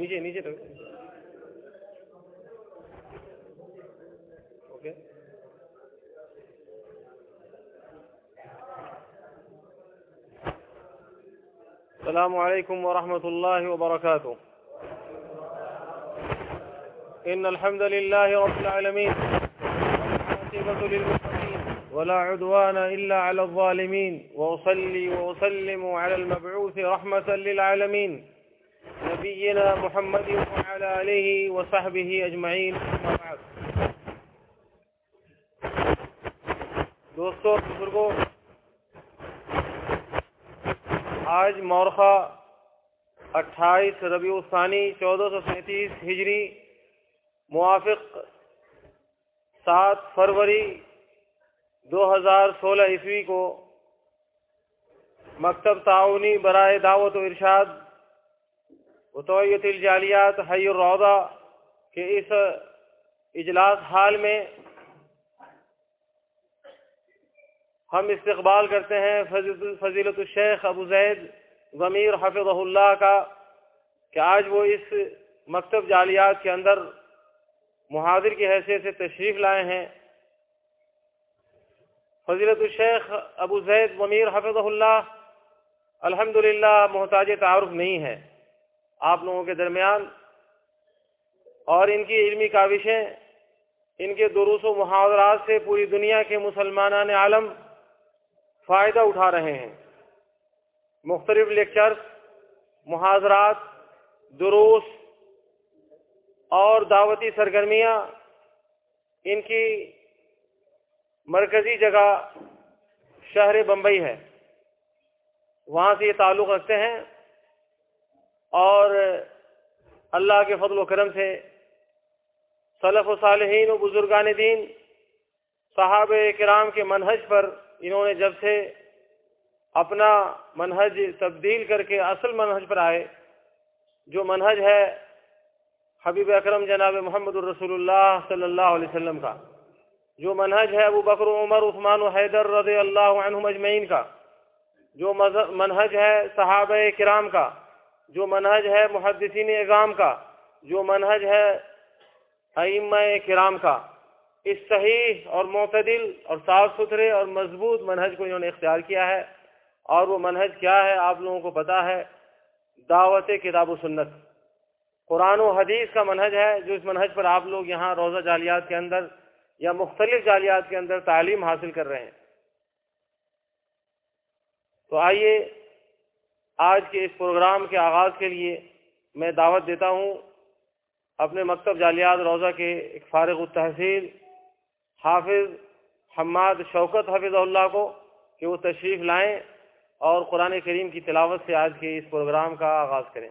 نیچے نیچے تو۔ اوکے السلام علیکم ورحمۃ اللہ وبرکاتہ۔ إن الحمد لله رب العالمين ولا عدوان إلا على الظالمين وأصلي وأسلم على المبعوث رحمة للعالمين نبينا محمد وعلى آله وصحبه أجمعين. بعد. دوستو، بزرگو، آج مورخہ اٹھائیس ربیع الثانی چودہ سو سینتیس ہجری موافق سات فروری دو ہزار سولہ عیسوی کو مکتب تعاونی برائے دعوت و ارشاد وطویت الجالیات، حی الروضہ کے اس اجلاس حال میں ہم استقبال کرتے ہیں فضیلت الشیخ ابو زید ضمیر حفظ اللہ کا، کہ آج وہ اس مکتب جالیات کے اندر محاضر کی حیثیت سے تشریف لائے ہیں۔ فضیلت الشیخ ابو زید ممیر حفظ اللہ الحمد للہ محتاج تعارف نہیں ہے۔ آپ لوگوں کے درمیان اور ان کی علمی کاوشیں، ان کے دروس و محاورات سے پوری دنیا کے مسلمان عالم فائدہ اٹھا رہے ہیں۔ مختلف لیکچرز، محاضرات، دروس اور دعوتی سرگرمیاں ان کی مرکزی جگہ شہر بمبئی ہے۔ وہاں سے یہ تعلق رکھتے ہیں۔ اور اللہ کے فضل و کرم سے صلف و صالحین و بزرگان دین صحاب کرام کے منہج پر انہوں نے جب سے اپنا منہج تبدیل کر کے اصل منہج پر آئے، جو منہج ہے حبیب اکرم جناب محمد الرسول اللہ صلی اللہ علیہ وسلم کا، جو منہج ہے ابو بکر، عمر، عثمان و حیدر رضی اللہ عنہ مجمعین کا، جو منہج ہے صحابہ کرام کا جو منہج ہے محدثین اعظام کا، جو منہج ہے ائمہ کرام کا، اس صحیح اور معتدل اور صاف ستھرے اور مضبوط منہج کو انہوں نے اختیار کیا ہے۔ اور وہ منہج کیا ہے آپ لوگوں کو پتا ہے؟ دعوت کتاب و سنت۔ قرآن و حدیث کا منہج ہے جو اس منہج پر آپ لوگ یہاں روزہ جالیات کے اندر یا مختلف جالیات کے اندر تعلیم حاصل کر رہے ہیں۔ تو آئیے آج کے اس پروگرام کے آغاز کے لیے میں دعوت دیتا ہوں اپنے مکتب جالیات روزہ کے ایک فارغ التحصیل حافظ حماد شوکت حافظ اللہ کو کہ وہ تشریف لائیں اور قرآن کریم کی تلاوت سے آج کے اس پروگرام کا آغاز کریں۔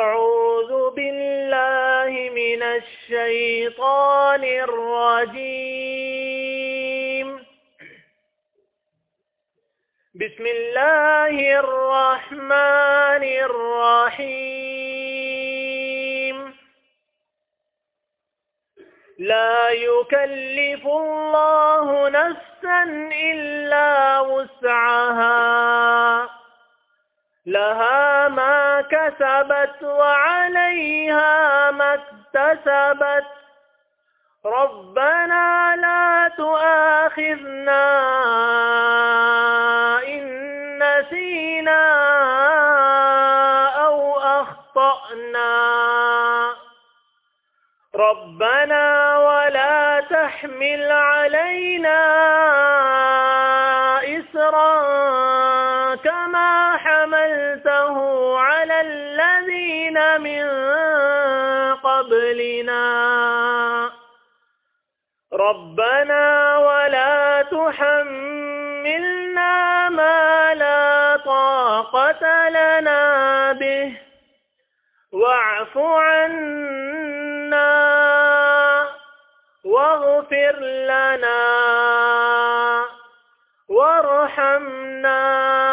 أعوذ بالله من الشيطان الرجيم. بسم الله الرحمن الرحيم. لا يكلف الله نفسا إلا وسعها. لها ما كسبت وعليها ما اكتسبت ربنا لا تؤاخذنا إن نسينا أو أخطأنا ربنا ولا تحمل علينا حملته على الذين من قبلنا. ربنا ولا تحملنا ما لا طاقة لنا به. واعف عنا واغفر لنا وارحمنا.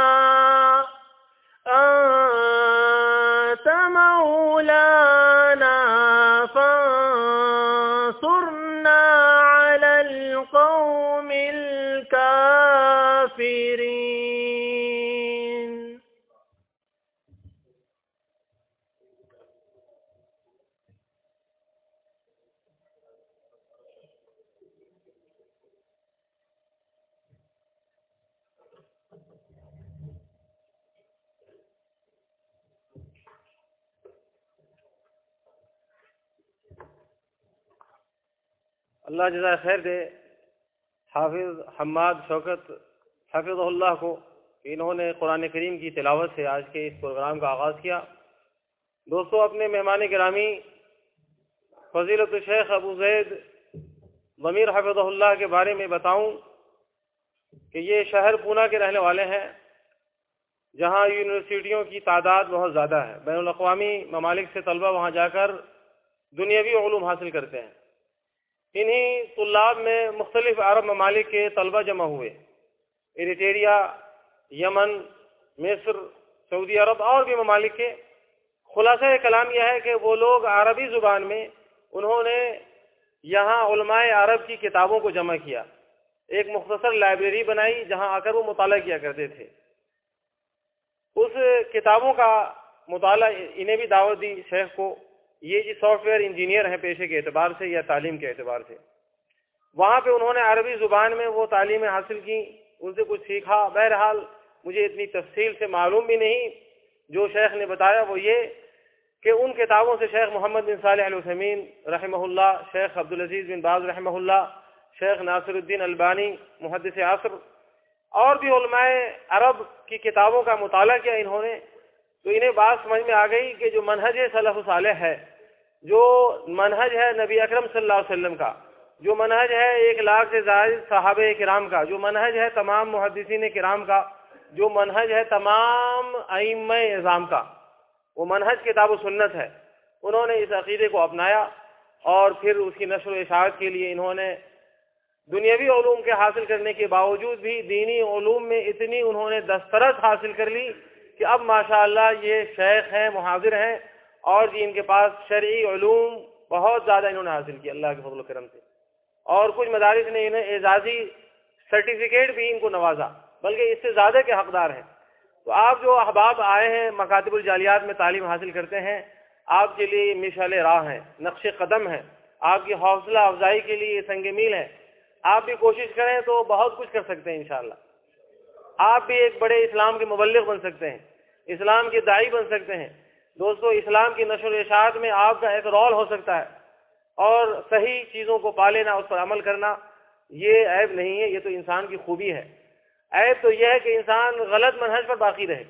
اللہ جزائے خیر دے۔ حافظ حماد شوکت حافظ اللہ کو انہوں نے قرآن کریم کی تلاوت سے آج کے اس پروگرام کا آغاز کیا۔ دوستو، اپنے مہمان گرامی، فضیلت شیخ ابو زید ضمیر حفظ اللہ کے بارے میں بتاؤں کہ یہ شہر پونا کے رہنے والے ہیں، جہاں یونیورسٹیوں کی تعداد بہت زیادہ ہے۔ بین الاقوامی ممالک سے طلبہ وہاں جا کر دنیاوی علوم حاصل کرتے ہیں۔ انہی طلاب میں مختلف عرب ممالک کے طلبہ جمع ہوئے۔ ایریٹیریا، یمن، مصر، سعودی عرب اور بھی ممالک کے۔ خلاصہ کلام یہ ہے کہ وہ لوگ عربی زبان میں انہوں نے یہاں علماء عرب کی کتابوں کو جمع کیا۔ ایک مختصر لائبریری بنائی جہاں آ کر وہ مطالعہ کیا کرتے تھے۔ اس کتابوں کا مطالعہ، انہیں بھی دعوت دی شیخ کو۔ یہ جی سافٹ ویئر انجینئر ہیں پیشے کے اعتبار سے یا تعلیم کے اعتبار سے۔ وہاں پہ انہوں نے عربی زبان میں وہ تعلیمیں حاصل کی، ان سے کچھ سیکھا۔ بہرحال مجھے اتنی تفصیل سے معلوم بھی نہیں۔ جو شیخ نے بتایا وہ یہ کہ ان کتابوں سے شیخ محمد بن صالح علیہ رحمہ اللہ شیخ عبدالعزیز بن باز رحمہ اللہ شیخ ناصر الدین البانی، محدث عصر، اور بھی علماء عرب کی کتابوں کا مطالعہ کیا انہوں نے۔ تو انہیں بات سمجھ میں آ گئی کہ جو منہج صلی صالح ہے، جو منہج ہے نبی اکرم صلی اللہ علیہ وسلم کا، جو منہج ہے ایک لاکھ سے زائد صحابہ کرام کا، جو منہج ہے تمام محدثین کرام کا، جو منہج ہے تمام ائم نظام کا، وہ منہج کتاب و سنت ہے۔ انہوں نے اس عقیدے کو اپنایا اور پھر اس کی نشر و اشاعت کے لیے انہوں نے دنیاوی علوم کے حاصل کرنے کے باوجود بھی دینی علوم میں اتنی انہوں نے دسترس حاصل کر لی کہ اب ماشاءاللہ یہ شیخ ہیں، محاذر ہیں اور جی ان کے پاس شرعی علوم بہت زیادہ انہوں نے حاصل کیا، اللہ کے فضل و کرم سے۔ اور کچھ مدارس نے انہیں اعزازی سرٹیفکیٹ بھی ان کو نوازا، بلکہ اس سے زیادہ کے حقدار ہیں۔ تو آپ جو احباب آئے ہیں، مکاتب الجالیات میں تعلیم حاصل کرتے ہیں، آپ کے لیے مشعل راہ ہیں، نقش قدم ہے آپ کی حوصلہ افزائی کے لیے سنگ میل ہے آپ بھی کوشش کریں تو بہت کچھ کر سکتے ہیں انشاءاللہ۔ آپ بھی ایک بڑے اسلام کے مبلغ بن سکتے ہیں۔ اسلام کے دائی بن سکتے ہیں۔ دوستو، اسلام کی نشر و اشاعت میں آپ کا ایک رول ہو سکتا ہے۔ اور صحیح چیزوں کو پا لینا اس پر عمل کرنا، یہ عیب نہیں ہے، یہ تو انسان کی خوبی ہے۔ عیب تو یہ ہے کہ انسان غلط منحص پر باقی رہے۔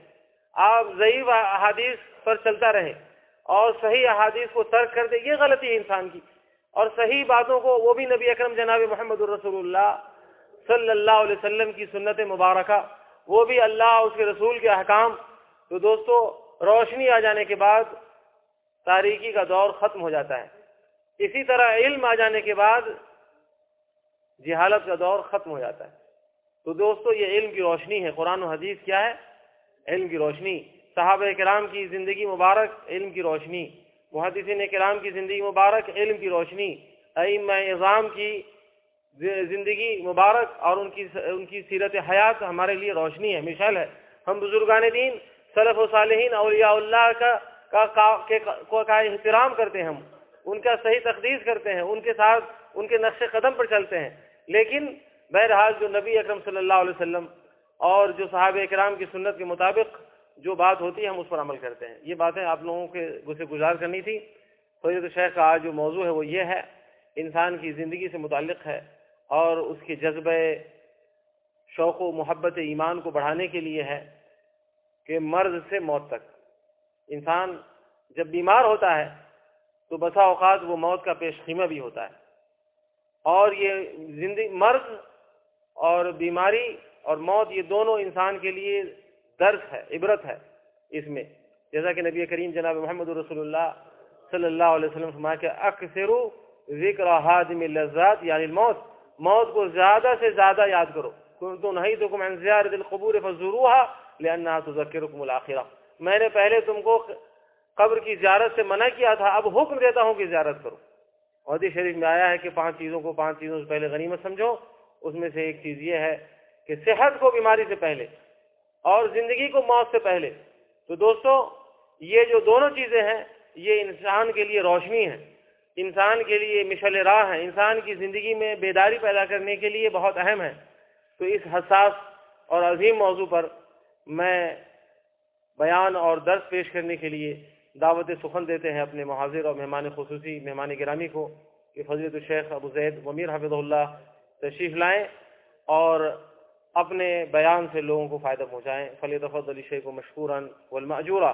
آپ ضعیف احادیث پر چلتا رہے اور صحیح احادیث کو ترک کر دے، یہ غلطی ہے انسان کی۔ اور صحیح باتوں کو، وہ بھی نبی اکرم جناب محمد الرسول اللہ صلی اللہ علیہ وسلم کی سنت مبارکہ، وہ بھی اللہ اس کے رسول کے احکام تو دوستو، روشنی آ جانے کے بعد تاریکی کا دور ختم ہو جاتا ہے۔ اسی طرح علم آ جانے کے بعد جہالت کا دور ختم ہو جاتا ہے۔ تو دوستو، یہ علم کی روشنی ہے۔ قرآن و حدیث کیا ہے؟ علم کی روشنی۔ صحابہ کرام کی زندگی مبارک، علم کی روشنی۔ محدثین کرام کی زندگی مبارک، علم کی روشنی۔ ائم اظام کی زندگی مبارک اور ان کی ان کی سیرت حیات ہمارے لیے روشنی ہے، مثال ہے۔ ہم بزرگان دین صلف و صالحین اولیاء اللہ کا کا, کا احترام کرتے ہیں ہم۔ ان کا صحیح تقدیس کرتے ہیں ان کے ساتھ ان کے نقش قدم پر چلتے ہیں۔ لیکن بہرحال جو نبی اکرم صلی اللہ علیہ وسلم اور جو صحابہ اکرام کی سنت کے مطابق جو بات ہوتی ہے ہم اس پر عمل کرتے ہیں۔ یہ باتیں آپ لوگوں کے سے گزار کرنی تھی۔ فضرت شیخ کا آج جو موضوع ہے وہ یہ ہے انسان کی زندگی سے متعلق ہے اور اس کے جذبہ شوق و محبت ایمان کو بڑھانے کے لیے ہے۔ کہ مرض سے موت تک۔ انسان جب بیمار ہوتا ہے تو بسا اوقات وہ موت کا پیش خیمہ بھی ہوتا ہے۔ اور یہ زندگی، مرض اور بیماری اور موت، یہ دونوں انسان کے لیے درس ہے، عبرت ہے اس میں۔ جیسا کہ نبی کریم جناب محمد رسول اللہ صلی اللہ علیہ وسلم فرمایا کہ اکثر ذکر حادم لذات یعنی موت موت کو زیادہ سے زیادہ یاد کرو۔ تو نہیں تو کم انزیار دل قبور فضروحا لأنها تذکرکم الاخرہ میں نے پہلے تم کو قبر کی زیارت سے منع کیا تھا، اب حکم دیتا ہوں کہ زیارت کرو۔ عہدی شریف میں آیا ہے کہ پانچ چیزوں کو، پانچ چیزوں سے پہلے غنیمت سمجھو۔ اس میں سے ایک چیز یہ ہے کہ صحت کو بیماری سے پہلے اور زندگی کو موت سے پہلے۔ تو دوستو، یہ جو دونوں چیزیں ہیں، یہ انسان کے لیے روشنی ہے انسان کے لیے مشل راہ ہے انسان کی زندگی میں بیداری پیدا کرنے کے لیے بہت اہم ہے تو اس حساس اور عظیم موضوع پر میں بیان اور درس پیش کرنے کے لیے دعوت سخن دیتے ہیں اپنے محاذر اور مہمان خصوصی مہمان گرامی کو کہ فضیت الشیخ ابو زید ومیر حفظ اللہ تشریف لائیں اور اپنے بیان سے لوگوں کو فائدہ پہنچائیں۔ فلی تفضل علی شیخ کو مشکوراً والمعجورہ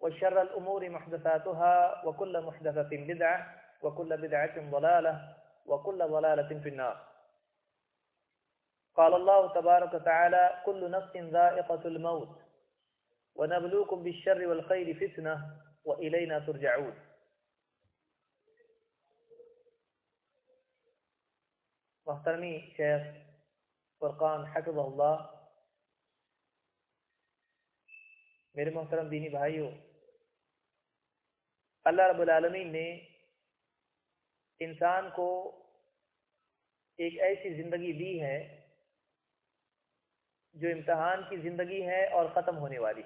وشر الأمور محدثاتها وكل محدثة بدعة وكل بدعة ضلالة وكل ضلالة في النار. قال الله تبارك وتعالى كل نفس ذائقة الموت، ونبلوكم بالشر والخير فتنة وإلينا ترجعون. محترمی شیخ فرقان حفظ اللہ میرے محترم دینی بھائیوں اللہ رب العالمین نے انسان کو ایک ایسی زندگی دی ہے جو امتحان کی زندگی ہے اور ختم ہونے والی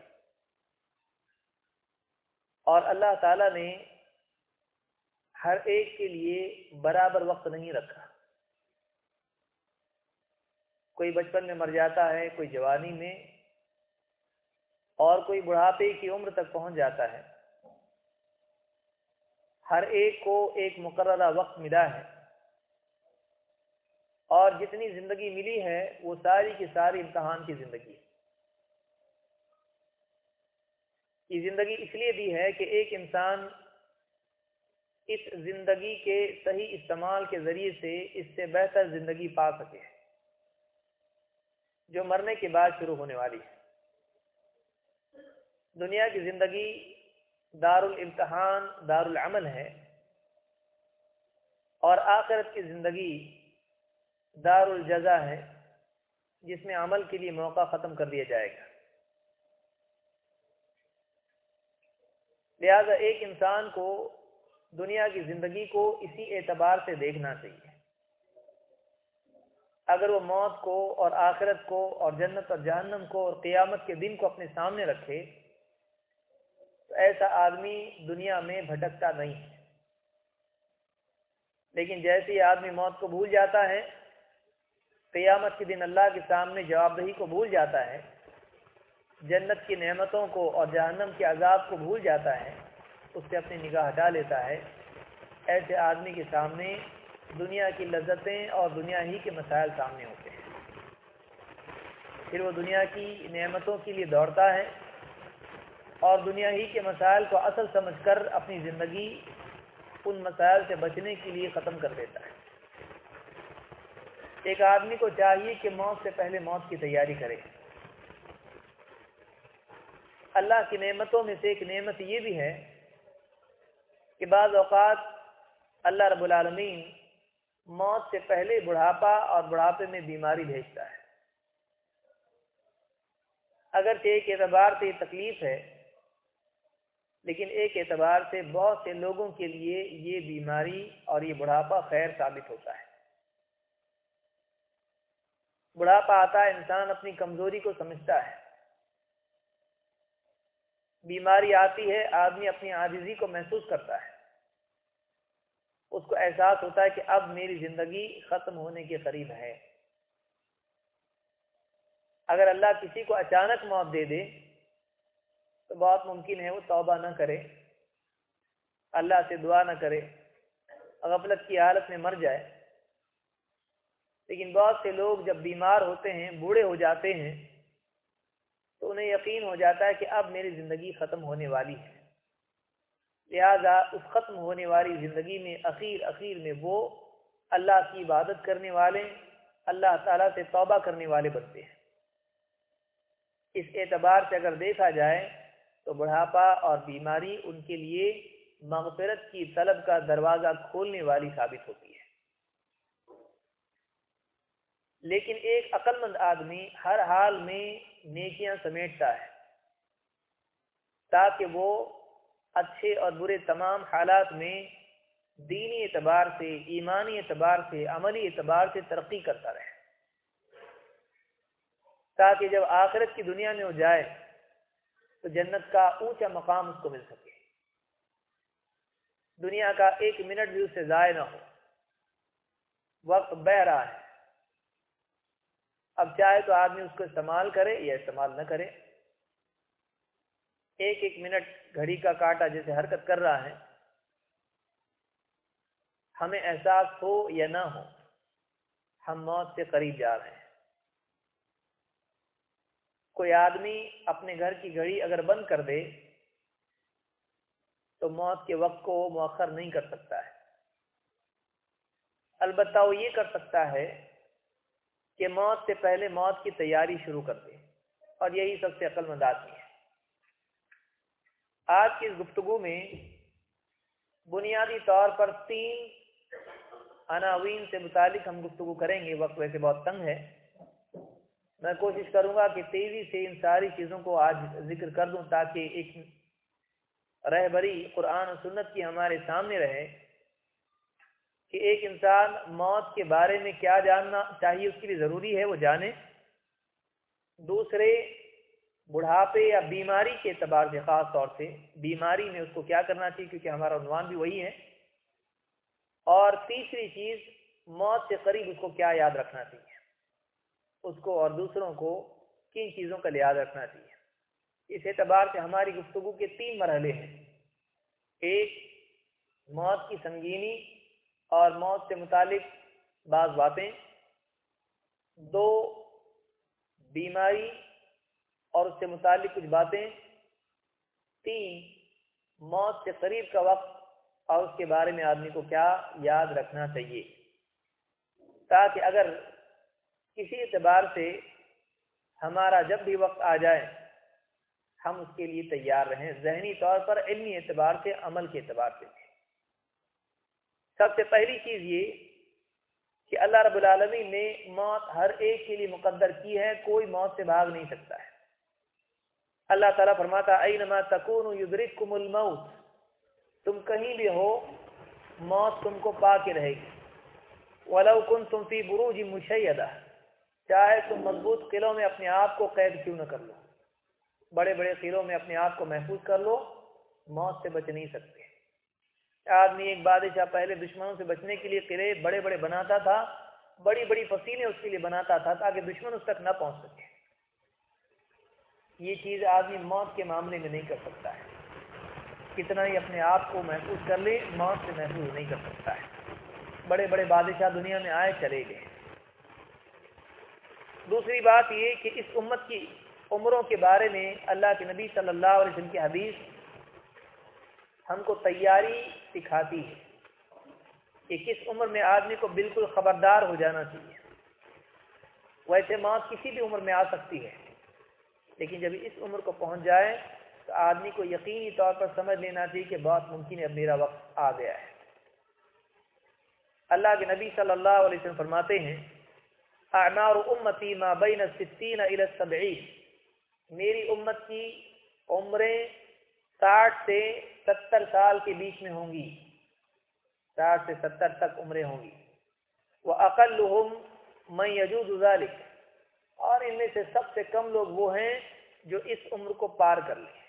اور اللہ تعالی نے ہر ایک کے لیے برابر وقت نہیں رکھا۔ کوئی بچپن میں مر جاتا ہے، کوئی جوانی میں اور کوئی بڑھاپے کی عمر تک پہنچ جاتا ہے۔ ہر ایک کو ایک مقررہ وقت ملا ہے۔ اور جتنی زندگی ملی ہے، وہ ساری کی ساری امتحان کی زندگی ہے۔ یہ زندگی اس لیے دی ہے کہ ایک انسان اس زندگی کے صحیح استعمال کے ذریعے سے اس سے بہتر زندگی پا سکے۔ جو مرنے کے بعد شروع ہونے والی ہے۔ دنیا کی زندگی دار الامتحان دار العمل ہے۔ اور آخرت کی زندگی دار الجزا ہے، جس میں عمل کے لیے موقع ختم کر دیا جائے گا۔ لہذا ایک انسان کو دنیا کی زندگی کو اسی اعتبار سے دیکھنا چاہیے۔ اگر وہ موت کو اور آخرت کو اور جنت اور جہنم کو اور قیامت کے دن کو اپنے سامنے رکھے تو ایسا آدمی دنیا میں بھٹکتا نہیں ہے۔ لیکن جیسے آدمی موت کو بھول جاتا ہے، قیامت کے دن اللہ کے سامنے جواب دہی کو بھول جاتا ہے، جنت کی نعمتوں کو اور جہنم کے عذاب کو بھول جاتا ہے، اس سے اپنی نگاہ ہٹا لیتا ہے۔ ایسے آدمی کے سامنے دنیا کی لذتیں اور دنیا ہی کے مسائل سامنے ہوتے ہیں۔ پھر وہ دنیا کی نعمتوں کے لیے دوڑتا ہے۔ اور دنیا ہی کے مسائل کو اصل سمجھ کر اپنی زندگی ان مسائل سے بچنے کے لیے ختم کر دیتا ہے۔ ایک آدمی کو چاہیے کہ موت سے پہلے موت کی تیاری کرے۔ اللہ کی نعمتوں میں سے ایک نعمت یہ بھی ہے کہ بعض اوقات اللہ رب العالمین موت سے پہلے بڑھاپا اور بڑھاپے میں بیماری بھیجتا ہے۔ اگر ایک اعتبار سے یہ تکلیف ہے لیکن ایک اعتبار سے بہت سے لوگوں کے لیے یہ بیماری اور یہ بڑھاپا خیر ثابت ہوتا ہے۔ بڑھاپا آتا ہے، انسان اپنی کمزوری کو سمجھتا ہے۔ بیماری آتی ہے، آدمی اپنی عاجزی کو محسوس کرتا ہے۔ اس کو احساس ہوتا ہے کہ اب میری زندگی ختم ہونے کے قریب ہے۔ اگر اللہ کسی کو اچانک موت دے دے تو بہت ممکن ہے وہ توبہ نہ کرے، اللہ سے دعا نہ کرے غفلت کی حالت میں مر جائے۔ لیکن بہت سے لوگ جب بیمار ہوتے ہیں، بوڑھے ہو جاتے ہیں، تو انہیں یقین ہو جاتا ہے کہ اب میری زندگی ختم ہونے والی ہے۔ لہذا اس ختم ہونے والی زندگی میں اخیر اخیر میں وہ اللہ کی عبادت کرنے والے، اللہ تعالیٰ سے توبہ کرنے والے بنتے ہیں۔ اس اعتبار سے اگر دیکھا جائے تو بڑھاپا اور بیماری ان کے لیے مغفرت کی طلب کا دروازہ کھولنے والی ثابت ہوتی ہے۔ لیکن ایک عقل مند آدمی ہر حال میں نیکیاں سمیٹتا ہے، تاکہ وہ اچھے اور برے تمام حالات میں دینی اعتبار سے، ایمانی اعتبار سے، عملی اعتبار سے ترقی کرتا رہے۔ تاکہ جب آخرت کی دنیا میں ہو جائے تو جنت کا اونچا مقام اس کو مل سکے۔ دنیا کا ایک منٹ بھی اس سے ضائع نہ ہو۔ وقت بہ رہا ہے۔ اب چاہے تو آدمی اس کو استعمال کرے یا استعمال نہ کرے۔ ایک ایک منٹ گھڑی کا کاٹا جیسے حرکت کر رہا ہے۔ ہمیں احساس ہو یا نہ ہو، ہم موت سے قریب جا رہے ہیں۔ کوئی آدمی اپنے گھر کی گھڑی اگر بند کر دے تو موت کے وقت کو وہ مؤخر نہیں کر سکتا ہے۔ البتہ وہ یہ کر سکتا ہے کہ موت سے پہلے موت کی تیاری شروع کر دے۔ اور یہی سب سے عقل مند آدمی ہے۔ آج کی اس گفتگو میں بنیادی طور پر تین عناوین سے متعلق ہم گفتگو کریں گے۔ وقت ویسے بہت تنگ ہے۔ میں کوشش کروں گا کہ تیزی سے ان ساری چیزوں کو آج ذکر کر دوں تاکہ ایک رہبری قرآن و سنت کی ہمارے سامنے رہے کہ ایک انسان موت کے بارے میں کیا جاننا چاہیے، اس کے لیے ضروری ہے، وہ جانے۔ دوسرے، بڑھاپے یا بیماری کے اعتبار سے، خاص طور سے بیماری میں اس کو کیا کرنا چاہیے؟ کیونکہ ہمارا عنوان بھی وہی ہے۔ اور تیسری چیز، موت سے قریب اس کو کیا یاد رکھنا چاہیے؟ اس کو اور دوسروں کو کن چیزوں کا لحاظ رکھنا چاہیے۔ اس اعتبار سے ہماری گفتگو کے تین مرحلے ہیں۔ ایک، موت کی سنگینی اور موت سے متعلق بعض باتیں۔ دو، بیماری اور اس سے متعلق کچھ باتیں۔ تین، موت سے قریب کا وقت اور اس کے بارے میں آدمی کو کیا یاد رکھنا چاہیے۔ تاکہ اگر کسی اعتبار سے ہمارا جب بھی وقت آ جائے، ہم اس کے لیے تیار رہیں۔ ذہنی طور پر، علمی اعتبار سے، عمل کے اعتبار سے۔ سب سے پہلی چیز یہ کہ اللہ رب العالمین نے موت ہر ایک کے لیے مقدر کی ہے، کوئی موت سے بھاگ نہیں سکتا ہے۔ اللہ تعالیٰ فرماتا، اینما تکون یدرککم الموت تم کہیں بھی ہو، موت تم کو پا کے رہے گی۔ ولو کنتم فی بروج مشیدہ۔ چاہے تم مضبوط قلعوں میں اپنے آپ کو قید کیوں نہ کر لو۔ بڑے بڑے قلعوں میں اپنے آپ کو محفوظ کر لو، موت سے بچ نہیں سکتے۔ آدمی ایک بادشاہ پہلے دشمنوں سے بچنے کے لیے قلعے بڑے بڑے بناتا تھا، بڑی بڑی فصیلیں اس کے لیے بناتا تھا تاکہ دشمن اس تک نہ پہنچ سکے۔ یہ چیز آدمی موت کے معاملے میں نہیں کر سکتا ہے۔ کتنا ہی اپنے آپ کو محفوظ کر لے، موت سے محفوظ نہیں کر سکتا ہے۔ بڑے بڑے بادشاہ دنیا میں آئے چلے گئے۔ دوسری بات یہ کہ اس امت کی عمروں کے بارے میں اللہ کے نبی صلی اللہ علیہ وسلم کی حدیث ہم کو تیاری سکھاتی ہے کہ کس عمر میں آدمی کو بالکل خبردار ہو جانا چاہیے۔ ویسے موت کسی بھی عمر میں آ سکتی ہے، لیکن جب اس عمر کو پہنچ جائے تو آدمی کو یقینی طور پر سمجھ لینا چاہیے کہ بہت ممکن ہے اب میرا وقت آ گیا ہے۔ اللہ کے نبی صلی اللہ علیہ وسلم فرماتے ہیں اعمار امتی ما بین الستین الى السبعین۔ میری امت کی عمریں ساٹھ سے ستر سال کے بیچ میں ہوں گی۔ ساٹھ سے ستر تک عمریں ہوں گی۔ وہ اقلحم میں یجوز ذالک اور ان میں سے سب سے کم لوگ وہ ہیں جو اس عمر کو پار کر لیں۔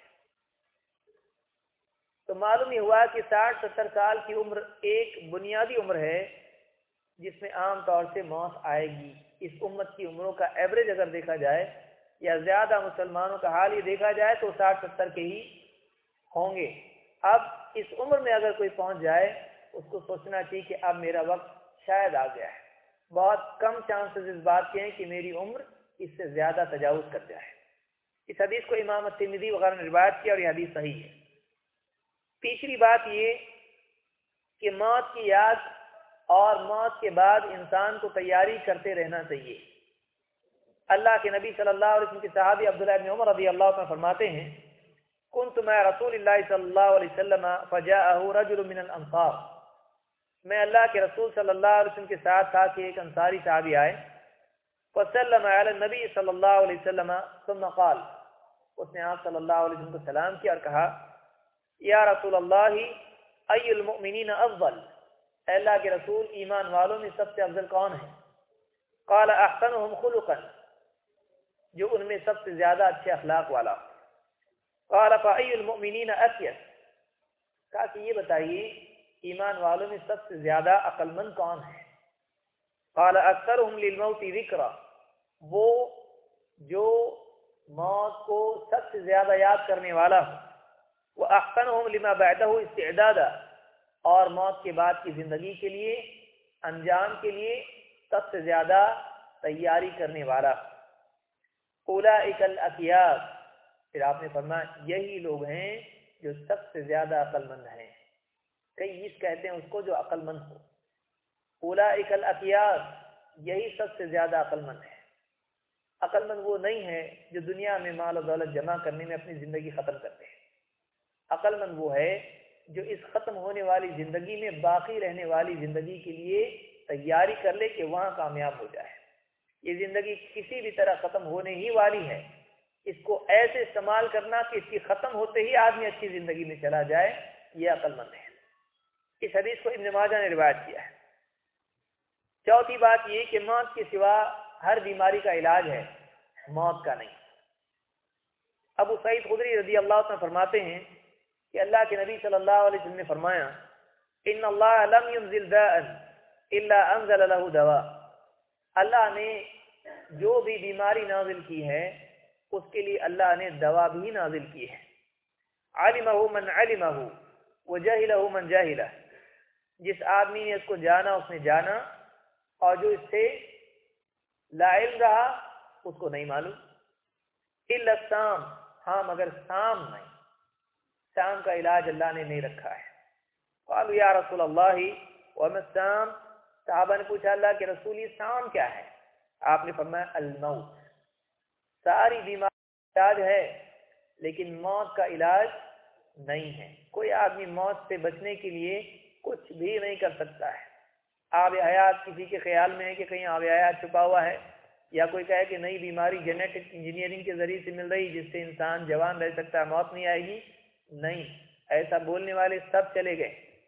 تو معلوم ہی ہوا کہ ساٹھ ستر سال کی عمر ایک بنیادی عمر ہے جس میں عام طور سے موت آئے گی۔ اس امت کی عمروں کا ایوریج اگر دیکھا جائے یا زیادہ مسلمانوں کا حال یہ دیکھا جائے تو ساٹھ ستر کے ہی ہوں گے۔ اب اس عمر میں اگر کوئی پہنچ جائے، اس کو سوچنا چاہیے کہ اب میرا وقت شاید آ گیا ہے۔ بہت کم چانسز اس بات کے ہیں کہ میری عمر اس سے زیادہ تجاوز کر جائے۔ اس حدیث کو امام تمدی وغیرہ نے روایت کیا اور یہ حدیث صحیح ہے۔ تیسری بات یہ کہ موت کی یاد اور موت کے بعد انسان کو تیاری کرتے رہنا چاہیے۔ اللہ کے نبی صلی اللہ علیہ وسلم کے صحابی عبداللہ بن عمر رضی اللہ عنہ فرماتے ہیں، کنت میں رسول اللہ صلی اللہ علیہ وسلم فجاءه رجل من الانصار میں اللہ کے رسول صلی اللہ علیہ وسلم کے ساتھ تھا کہ ایک انصاری صحابی آئے۔ فسلم علی النبی صلی اللہ علیہ وسلم، ثم قال۔ اس نے آپ صلی اللہ علیہ وسلم کو سلام کیا اور کہا، یا رسول اللہ ای المؤمنین افضل؟ اے اللہ کے رسول، ایمان والوں میں سب سے افضل کون ہے قال احسنهم خلقا، جو ان میں سب سے زیادہ اچھے اخلاق والا قال فای المؤمنین اسیس کہا کہ یہ بتائیے، ایمان والوں میں سب سے زیادہ عقل مند کون ہے قال اکثرهم للموت ذکرا، وہ جو موت کو سب سے زیادہ یاد کرنے والا ہو۔ وہ احسنهم لما بعده استعدادا اور موت کے بعد کی زندگی کے لیے، انجام کے لیے سب سے زیادہ تیاری کرنے والا۔ اولا اکل اکیات پھر آپ نے فرمایا، یہی لوگ ہیں جو سب سے زیادہ عقل مند ہیں۔ کئی اس کہتے ہیں اس کو جو عقل مند ہو۔ اولا اکل اکیات یہی سب سے زیادہ عقل مند ہے عقل مند وہ نہیں ہے جو دنیا میں مال و دولت جمع کرنے میں اپنی زندگی ختم کرتے ہیں۔ عقل مند وہ ہے جو اس ختم ہونے والی زندگی میں باقی رہنے والی زندگی کے لیے تیاری کر لے کہ وہاں کامیاب ہو جائے۔ یہ زندگی کسی بھی طرح ختم ہونے ہی والی ہے۔ اس کو ایسے استعمال کرنا کہ اس کی ختم ہوتے ہی آدمی اچھی زندگی میں چلا جائے، یہ عقل مند ہے۔ اس حدیث کو ابن ماجہ نے روایت کیا ہے۔ چوتھی بات یہ کہ موت کے سوا ہر بیماری کا علاج ہے، موت کا نہیں۔ ابو سعید خدری رضی اللہ عنہ فرماتے ہیں کہ اللہ کے نبی صلی اللہ علیہ وسلم نے فرمایا، ان اللہ لم ينزل داء الا انزل له دواء. اللہ نے جو بھی بیماری نازل کی ہے، اس کے لیے اللہ نے دوا بھی نازل کی ہے۔ علمہ من علمہ وجہلہ من جاہلہ جس آدمی نے اس کو جانا، اس نے جانا، اور جو اس سے لا علم رہا، اس کو نہیں معلوم۔ الا السام ہاں مگر سام نہیں۔ سام کا علاج اللہ نے نہیں رکھا ہے۔ قالوا یا رسول اللہ وما السام صحابہ نے پوچھا اللہ کے رسول، یہ سام کیا ہے؟ آپ نے فرمایا الموت۔ ساری بیماری علاج ہے، لیکن موت کا علاج نہیں ہے۔ کوئی آدمی موت سے بچنے کے لیے کچھ بھی نہیں کر سکتا ہے۔ آب حیات کسی کے خیال میں ہے کہ کہیں آب حیات چھپا ہوا ہے، یا کوئی کہے کہ نئی بیماری جینیٹک انجینئرنگ کے ذریعے سے مل رہی، جس سے انسان جوان رہ سکتا ہے، موت نہیں آئے گی۔ نہیں، ایسا بولنے والے سب چلے گئے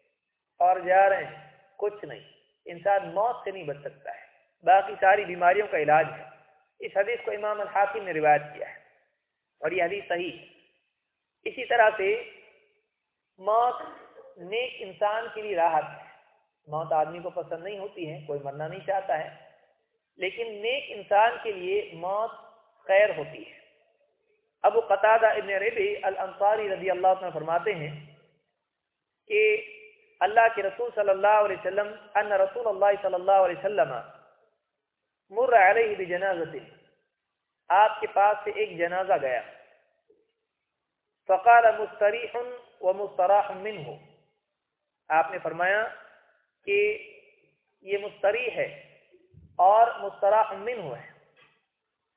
اور جا رہے ہیں، کچھ نہیں، انسان موت سے نہیں بچ سکتا ہے۔ باقی ساری بیماریوں کا علاج ہے۔ اس حدیث کو امام الحاکم نے روایت کیا ہے اور یہ حدیث صحیح اسی طرح سے موت نیک انسان کے لیے راحت ہے۔ موت آدمی کو پسند نہیں ہوتی ہے، کوئی مرنا نہیں چاہتا ہے، لیکن نیک انسان کے لیے موت خیر ہوتی ہے۔ ابو قطادہ ابن ربی الانصاری رضی اللہ عنہ فرماتے ہیں کہ اللہ کے رسول صلی اللہ علیہ وسلم ان رسول اللہ صلی اللہ علیہ وسلم مر علیہ بجنازت آپ کے پاس سے ایک جنازہ گیا۔ فقال مستریح و مستراح منہ۔ آپ نے فرمایا کہ یہ مستریح ہے اور مستراح منہ ہے۔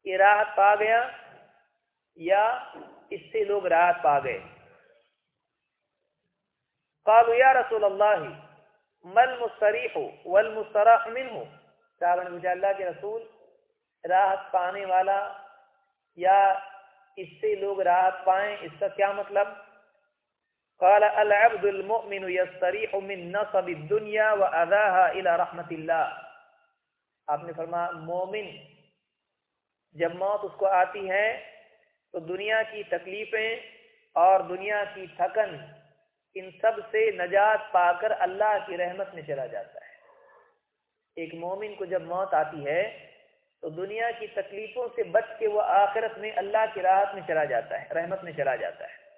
یہ راحت پا گیا۔ یا اس سے لوگ راحت پا گئے۔ قالوا یا رسول اللہ مل مستریح والمستراح منہ؟ صاحب نے پوچھا، اللہ کے رسول، راحت پانے والا یا اس سے لوگ راحت پائیں، اس کا کیا مطلب؟ قال، العبد المؤمن يستريح من نصب الدنيا واذاها الى رحمت اللہ۔ آپ نے فرمایا، مومن، جب موت اس کو آتی ہے تو دنیا کی تکلیفیں اور دنیا کی تھکن، ان سب سے نجات پا کر اللہ کی رحمت میں چلا جاتا ہے۔ ایک مومن کو جب موت آتی ہے، تو دنیا کی تکلیفوں سے بچ کے وہ آخرت میں اللہ کی راحت میں چلا جاتا ہے، رحمت میں چلا جاتا ہے۔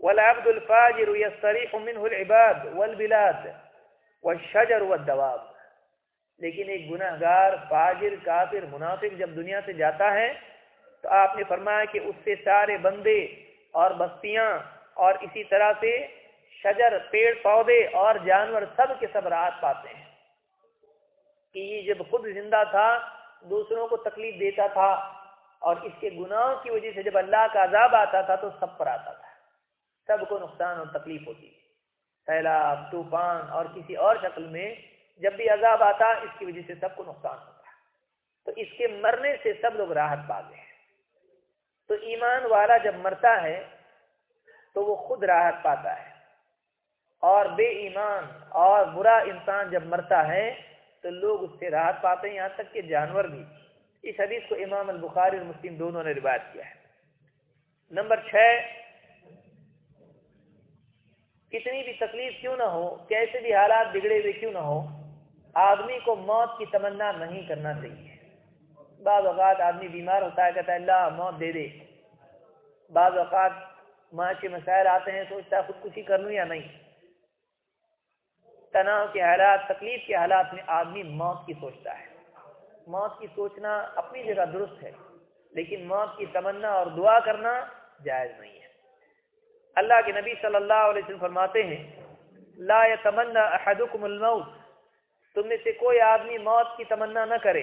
والعبد الفاجر يستريح منه العباد والبلاد والشجر والدواب۔ لیکن ایک گناہ گار فاجر، کافر، منافق جب دنیا سے جاتا ہے تو آپ نے فرمایا کہ اس سے سارے بندے اور بستیاں اور اسی طرح سے شجر، پیڑ، پودے اور جانور سب کے سب راحت پاتے ہیں۔ کہ یہ جب خود زندہ تھا، دوسروں کو تکلیف دیتا تھا اور اس کے گناہوں کی وجہ سے جب اللہ کا عذاب آتا تھا تو سب پر آتا تھا۔ سب کو نقصان اور تکلیف ہوتی سیلاب، طوفان اور کسی اور شکل میں جب بھی عذاب آتا، اس کی وجہ سے سب کو نقصان ہوتا۔ تو اس کے مرنے سے سب لوگ راحت پا گئے تو ایمان والا جب مرتا ہے تو وہ خود راحت پاتا ہے۔ اور بے ایمان اور برا انسان جب مرتا ہے تو لوگ اس سے راحت پاتے ہیں۔ یہاں تک کہ جانور بھی۔ اس حدیث کو امام البخاری اور مسلم دونوں نے روایت کیا ہے۔ نمبر چھ، کتنی بھی تکلیف کیوں نہ ہو، کیسے بھی حالات بگڑے ہوئے کیوں نہ ہو، آدمی کو موت کی تمنا نہیں کرنا چاہیے۔ بعض اوقات آدمی بیمار ہوتا ہے، کہتا ہے، اللہ، موت دے دے۔ بعض اوقات ماں کے مسائل آتے ہیں، سوچتا ہے خودکشی کر لوں یا نہیں۔ تناؤ کے حالات، تکلیف کے حالات میں آدمی موت کی سوچتا ہے۔ موت کی سوچنا اپنی جگہ درست ہے، لیکن موت کی تمنا اور دعا کرنا جائز نہیں ہے۔ اللہ کے نبی صلی اللہ علیہ وسلم فرماتے ہیں، لا يتمنى احدكم الموت تم میں سے کوئی آدمی موت کی تمنا نہ کرے۔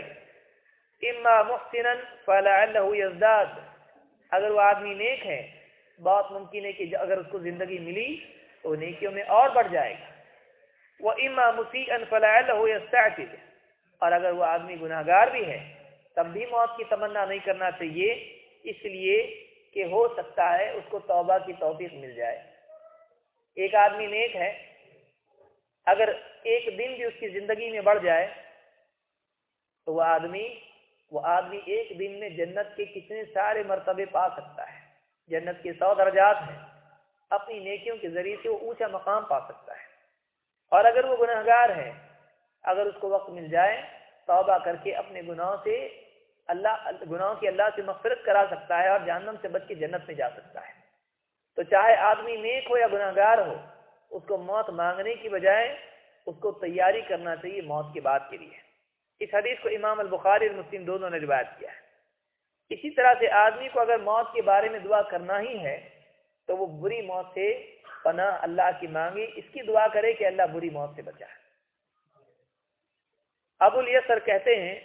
اما محسنا فلعله يزداد اگر وہ آدمی نیک ہے بہت ممکن ہے کہ اگر اس کو زندگی ملی تو نیکیوں میں اور بڑھ جائے گا۔ وہ اما مسیح انفلا اور اگر وہ آدمی گناہ گار بھی ہے، تب بھی موت کی تمنا نہیں کرنا چاہیے۔ اس لیے کہ ہو سکتا ہے اس کو توبہ کی توفیق مل جائے۔ ایک آدمی نیک ہے، اگر ایک دن بھی اس کی زندگی میں بڑھ جائے، تو وہ آدمی وہ آدمی ایک دن میں جنت کے کتنے سارے مرتبے پا سکتا ہے۔ جنت کے سو درجات ہیں۔ اپنی نیکیوں کے ذریعے سے وہ اونچا مقام پا سکتا ہے۔ اور اگر وہ گناہ گار ہے اگر اس کو وقت مل جائے، توبہ کر کے اپنے گناہوں سے اللہ، گناہوں کی اللہ سے مغفرت کرا سکتا ہے اور جہنم سے بچ کے جنت میں جا سکتا ہے۔ تو چاہے آدمی نیک ہو یا گناہ گار ہو، اس کو موت مانگنے کی بجائے اس کو تیاری کرنا چاہیے موت کے بعد کے لیے۔ اس حدیث کو امام البخاری اور مسلم دونوں نے روایت کیا ہے۔ اسی طرح سے آدمی کو اگر موت کے بارے میں دعا کرنا ہی ہے، تو وہ بری موت سے پناہ اللہ کی مانگی، اس کی دعا کرے کہ اللہ بری موت سے بچا ابو الیسر کہتے ہیں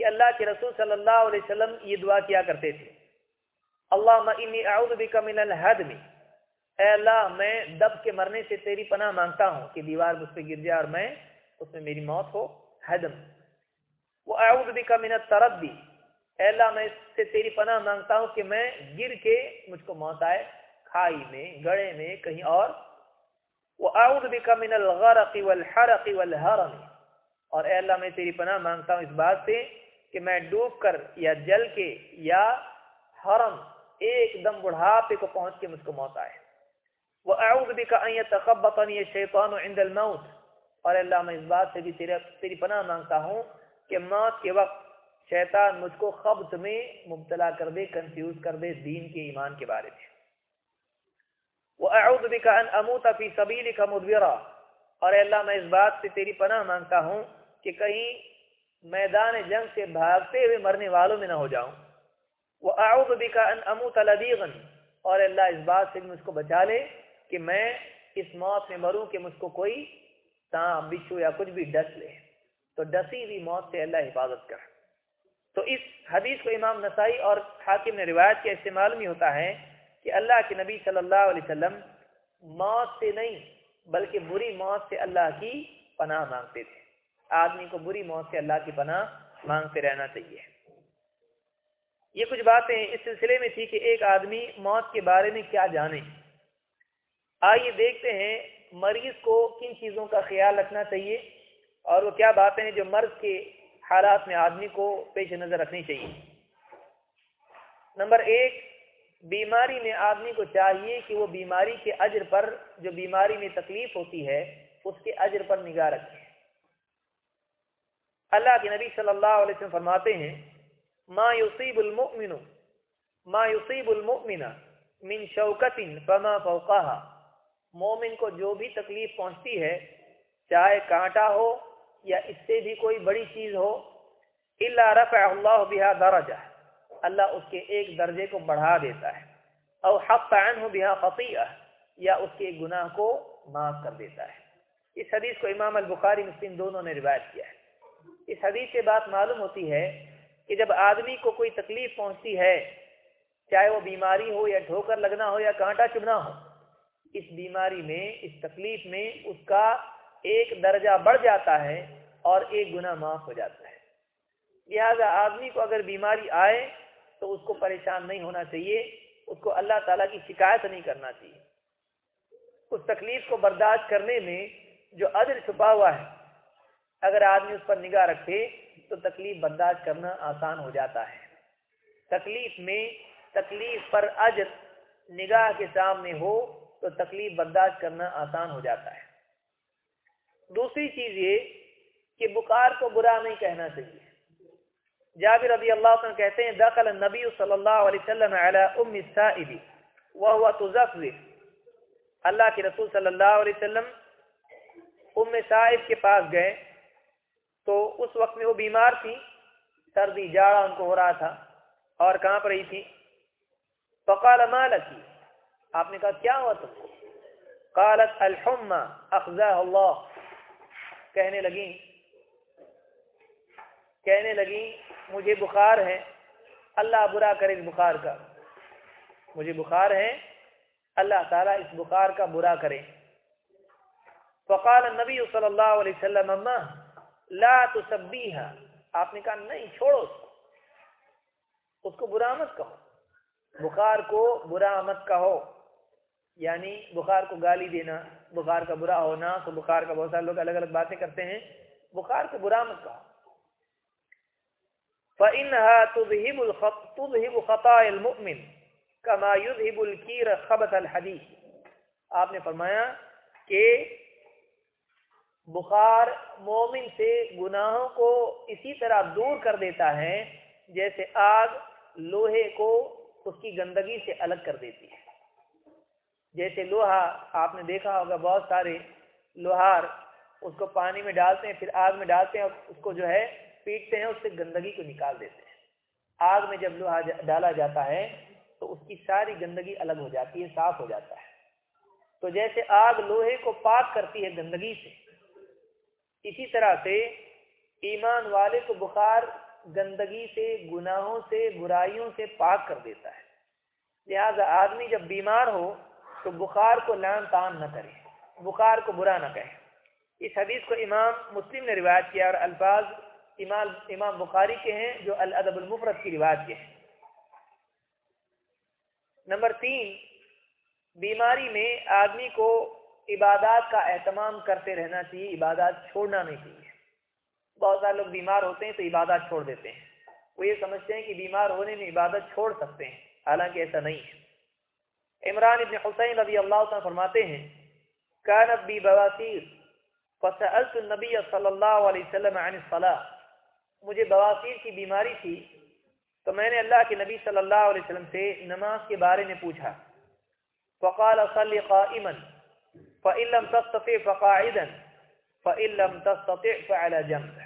کہ اللہ کے رسول صلی اللہ علیہ وسلم یہ دعا کیا کرتے تھے۔ اللہ انی اعوذ بک من الحدم اے اللہ، میں دب کے مرنے سے تیری پناہ مانگتا ہوں کہ دیوار مجھ پہ گر جائے اور میں اس میں میری موت ہو۔ حدم وہ اعوذ بک من التردی اے اللہ، میں اس سے تیری پناہ مانگتا ہوں کہ میں گر کے مجھ کو موت آئے، کھائی میں گڑے میں، کہیں اور۔ وہ اعوذ بک من الغرق والحرق والهرم۔ اور اے اللہ، میں تیری پناہ مانگتا ہوں اس بات سے کہ میں ڈوب کر یا جل کے یا حرم ایک دم بڑھاپے کو پہنچ کے مجھ کو موت آئے۔ وہ اعوذ بک ان يتخبطني الشيطان عند الموت۔ اور اللہ، میں اس بات سے بھی تیری پناہ مانگتا ہوں کہ موت کے وقت شیطان مجھ کو خبط میں مبتلا کر دے کنفیوز کر دے دین کے، ایمان کے بارے میں۔ وَأَعُوذُ بِكَ أَنْ أَمُوتَ فِي سَبِيلِكَ مُدْبِرًا۔ اور اے اللہ، میں اس بات سے تیری پناہ مانگتا ہوں کہ کہیں میدان جنگ سے بھاگتے ہوئے مرنے والوں میں نہ ہو جاؤں۔ وَأَعُوذُ بِكَ أَنْ أَمُوتَ لَدِيغًا۔ اور اے اللہ، اس بات سے مجھ کو بچا لے کہ میں اس موت میں مروں کہ مجھ کو کوئی تاں، بچھو یا کچھ بھی ڈس لے۔ تو ڈسی ہوئی موت سے اللہ حفاظت کر۔ تو اس حدیث کو امام نسائی اور حاکم نے روایت کے استعمال میں ہوتا ہے کہ اللہ کے نبی صلی اللہ علیہ وسلم موت سے نہیں، بلکہ بری موت سے اللہ کی پناہ مانگتے تھے۔ آدمی کو بری موت سے اللہ کی پناہ مانگتے رہنا چاہیے۔ یہ کچھ باتیں اس سلسلے میں تھی کہ ایک آدمی موت کے بارے میں کیا جانے۔ آئیے دیکھتے ہیں مریض کو کن چیزوں کا خیال رکھنا چاہیے۔ اور وہ کیا باتیں ہیں جو مرض کے حالات میں آدمی کو پیش نظر رکھنی چاہیے۔ نمبر ایک، بیماری میں آدمی کو چاہیے کہ وہ بیماری کے اجر پر جو بیماری میں تکلیف ہوتی ہے، اس کے اجر پر نگاہ رکھے۔ اللہ کے نبی صلی اللہ علیہ وسلم فرماتے ہیں، ما یصیب المؤمن، ما یصیب المؤمن من شوکت فما فوقها. مومن کو جو بھی تکلیف پہنچتی ہے، چاہے کانٹا ہو یا اس سے بھی کوئی بڑی چیز ہو اللہ رفع اللہ بها درجہ اللہ اس کے ایک درجے کو بڑھا دیتا ہے او حق عنہ بها خطیئہ یا اس کے گناہ کو معاف کر دیتا ہے۔ اس حدیث کو امام البخاری مسلم دونوں نے روایت کیا ہے۔ اس حدیث سے بات معلوم ہوتی ہے کہ جب آدمی کو کوئی تکلیف پہنچتی ہے، چاہے وہ بیماری ہو یا ٹھوکر لگنا ہو یا کانٹا چبنا ہو، اس بیماری میں، اس تکلیف میں اس کا ایک درجہ بڑھ جاتا ہے اور ایک گناہ معاف ہو جاتا ہے۔ لہذا آدمی کو اگر بیماری آئے تو اس کو پریشان نہیں ہونا چاہیے، اس کو اللہ تعالیٰ کی شکایت نہیں کرنا چاہیے۔ اس تکلیف کو برداشت کرنے میں جو عدر چھپا ہوا ہے، اگر آدمی اس پر نگاہ رکھے تو تکلیف برداشت کرنا آسان ہو جاتا ہے۔ تکلیف میں، تکلیف پر اجر نگاہ کے سامنے ہو تو تکلیف برداشت کرنا آسان ہو جاتا ہے۔ دوسری چیز یہ کہ بخار کو برا نہیں کہنا چاہیے۔ جابر رضی اللہ عنہ کہتے ہیں، دخل النبی صلی اللہ علیہ وسلم علی ام السائب وهو تزفزف اللہ کے رسول صلی اللہ علیہ وسلم ام صاحب کے پاس گئے۔ تو اس وقت میں وہ بیمار تھی، سردی جاڑا ان کو ہو رہا تھا اور کہاں پر رہی تھی۔ فقال، ما لکی آپ نے کہا، کیا ہوا تم کو؟ قالت، الحمى، اخزاہ اللہ۔ کہنے لگی کہنے لگی مجھے بخار ہے، اللہ برا کرے اس بخار کا۔ مجھے بخار ہے، اللہ تعالیٰ اس بخار کا برا کرے۔ فقال النبی صلی اللہ علیہ وسلم، اما لا تسبیها آپ نے کہا، نہیں، چھوڑو اس کو۔ اس کو برا مت کہو۔ بخار کو برا مت کہو۔ یعنی بخار کو گالی دینا، بخار کا برا ہونا، تو بخار کا بہت سارے لوگ الگ الگ باتیں کرتے ہیں۔ بخار کو برا مت کہو۔ فَإِنَّهَا تُذْهِبُ الْخَطْ، تُذْهِبُ خَطَاءِ الْمُؤْمِنِ كَمَا يُذْهِبُ الْكِيرَ خَبَثَ الْحَدِيثِ۔ آپ نے فرمایا کہ بخار مومن سے گناہوں کو اسی طرح دور کر دیتا ہے جیسے آگ لوہے کو اس کی گندگی سے الگ کر دیتی ہے۔ جیسے لوہا آپ نے دیکھا ہوگا بہت سارے لوہار اس کو پانی میں ڈالتے ہیں، پھر آگ میں ڈالتے ہیں اور اس کو جو ہے پیٹتے ہیں، اس سے گندگی کو نکال دیتے ہیں۔ آگ میں جب لوہا ڈالا جاتا ہے تو اس کی ساری گندگی الگ ہو جاتی ہے، صاف ہو جاتا ہے۔ تو جیسے آگ لوہے کو پاک کرتی ہے گندگی سے، اسی طرح سے ایمان والے کو بخار گندگی سے، گناہوں سے، برائیوں سے پاک کر دیتا ہے۔ لہذا آدمی جب بیمار ہو تو بخار کو لان تان نہ کرے، بخار کو برا نہ کہے۔ اس حدیث کو امام مسلم نے روایت کیا اور الفاظ امام امام بخاری کے ہیں جو الادب المفرد کی روایت کے ہیں۔ نمبر تین، بیماری میں آدمی کو عبادات کا اہتمام کرتے رہنا چاہیے، عبادات چھوڑنا نہیں چاہیے۔ بہت سارے لوگ بیمار ہوتے ہیں تو عبادات چھوڑ دیتے ہیں۔ وہ یہ سمجھتے ہیں کہ بیمار ہونے میں عبادت چھوڑ سکتے ہیں، حالانکہ ایسا نہیں ہے۔ عمران ابن حسین رضی اللہ عنہ فرماتے ہیں، کانت بی بواسیر، فسألت النبی صلی اللہ علیہ وسلم عن الصلاة. مجھے بواسیر کی بیماری تھی، تو میں نے اللہ کے نبی صلی اللہ علیہ وسلم سے نماز کے بارے میں پوچھا۔ فقال، صلی قائما، فَإِن لَمْ تَسْتَطِعْ فَقَاعِدًا، فَإِن لَمْ تَسْتَطِعْ فَعَلَى جَنْبِ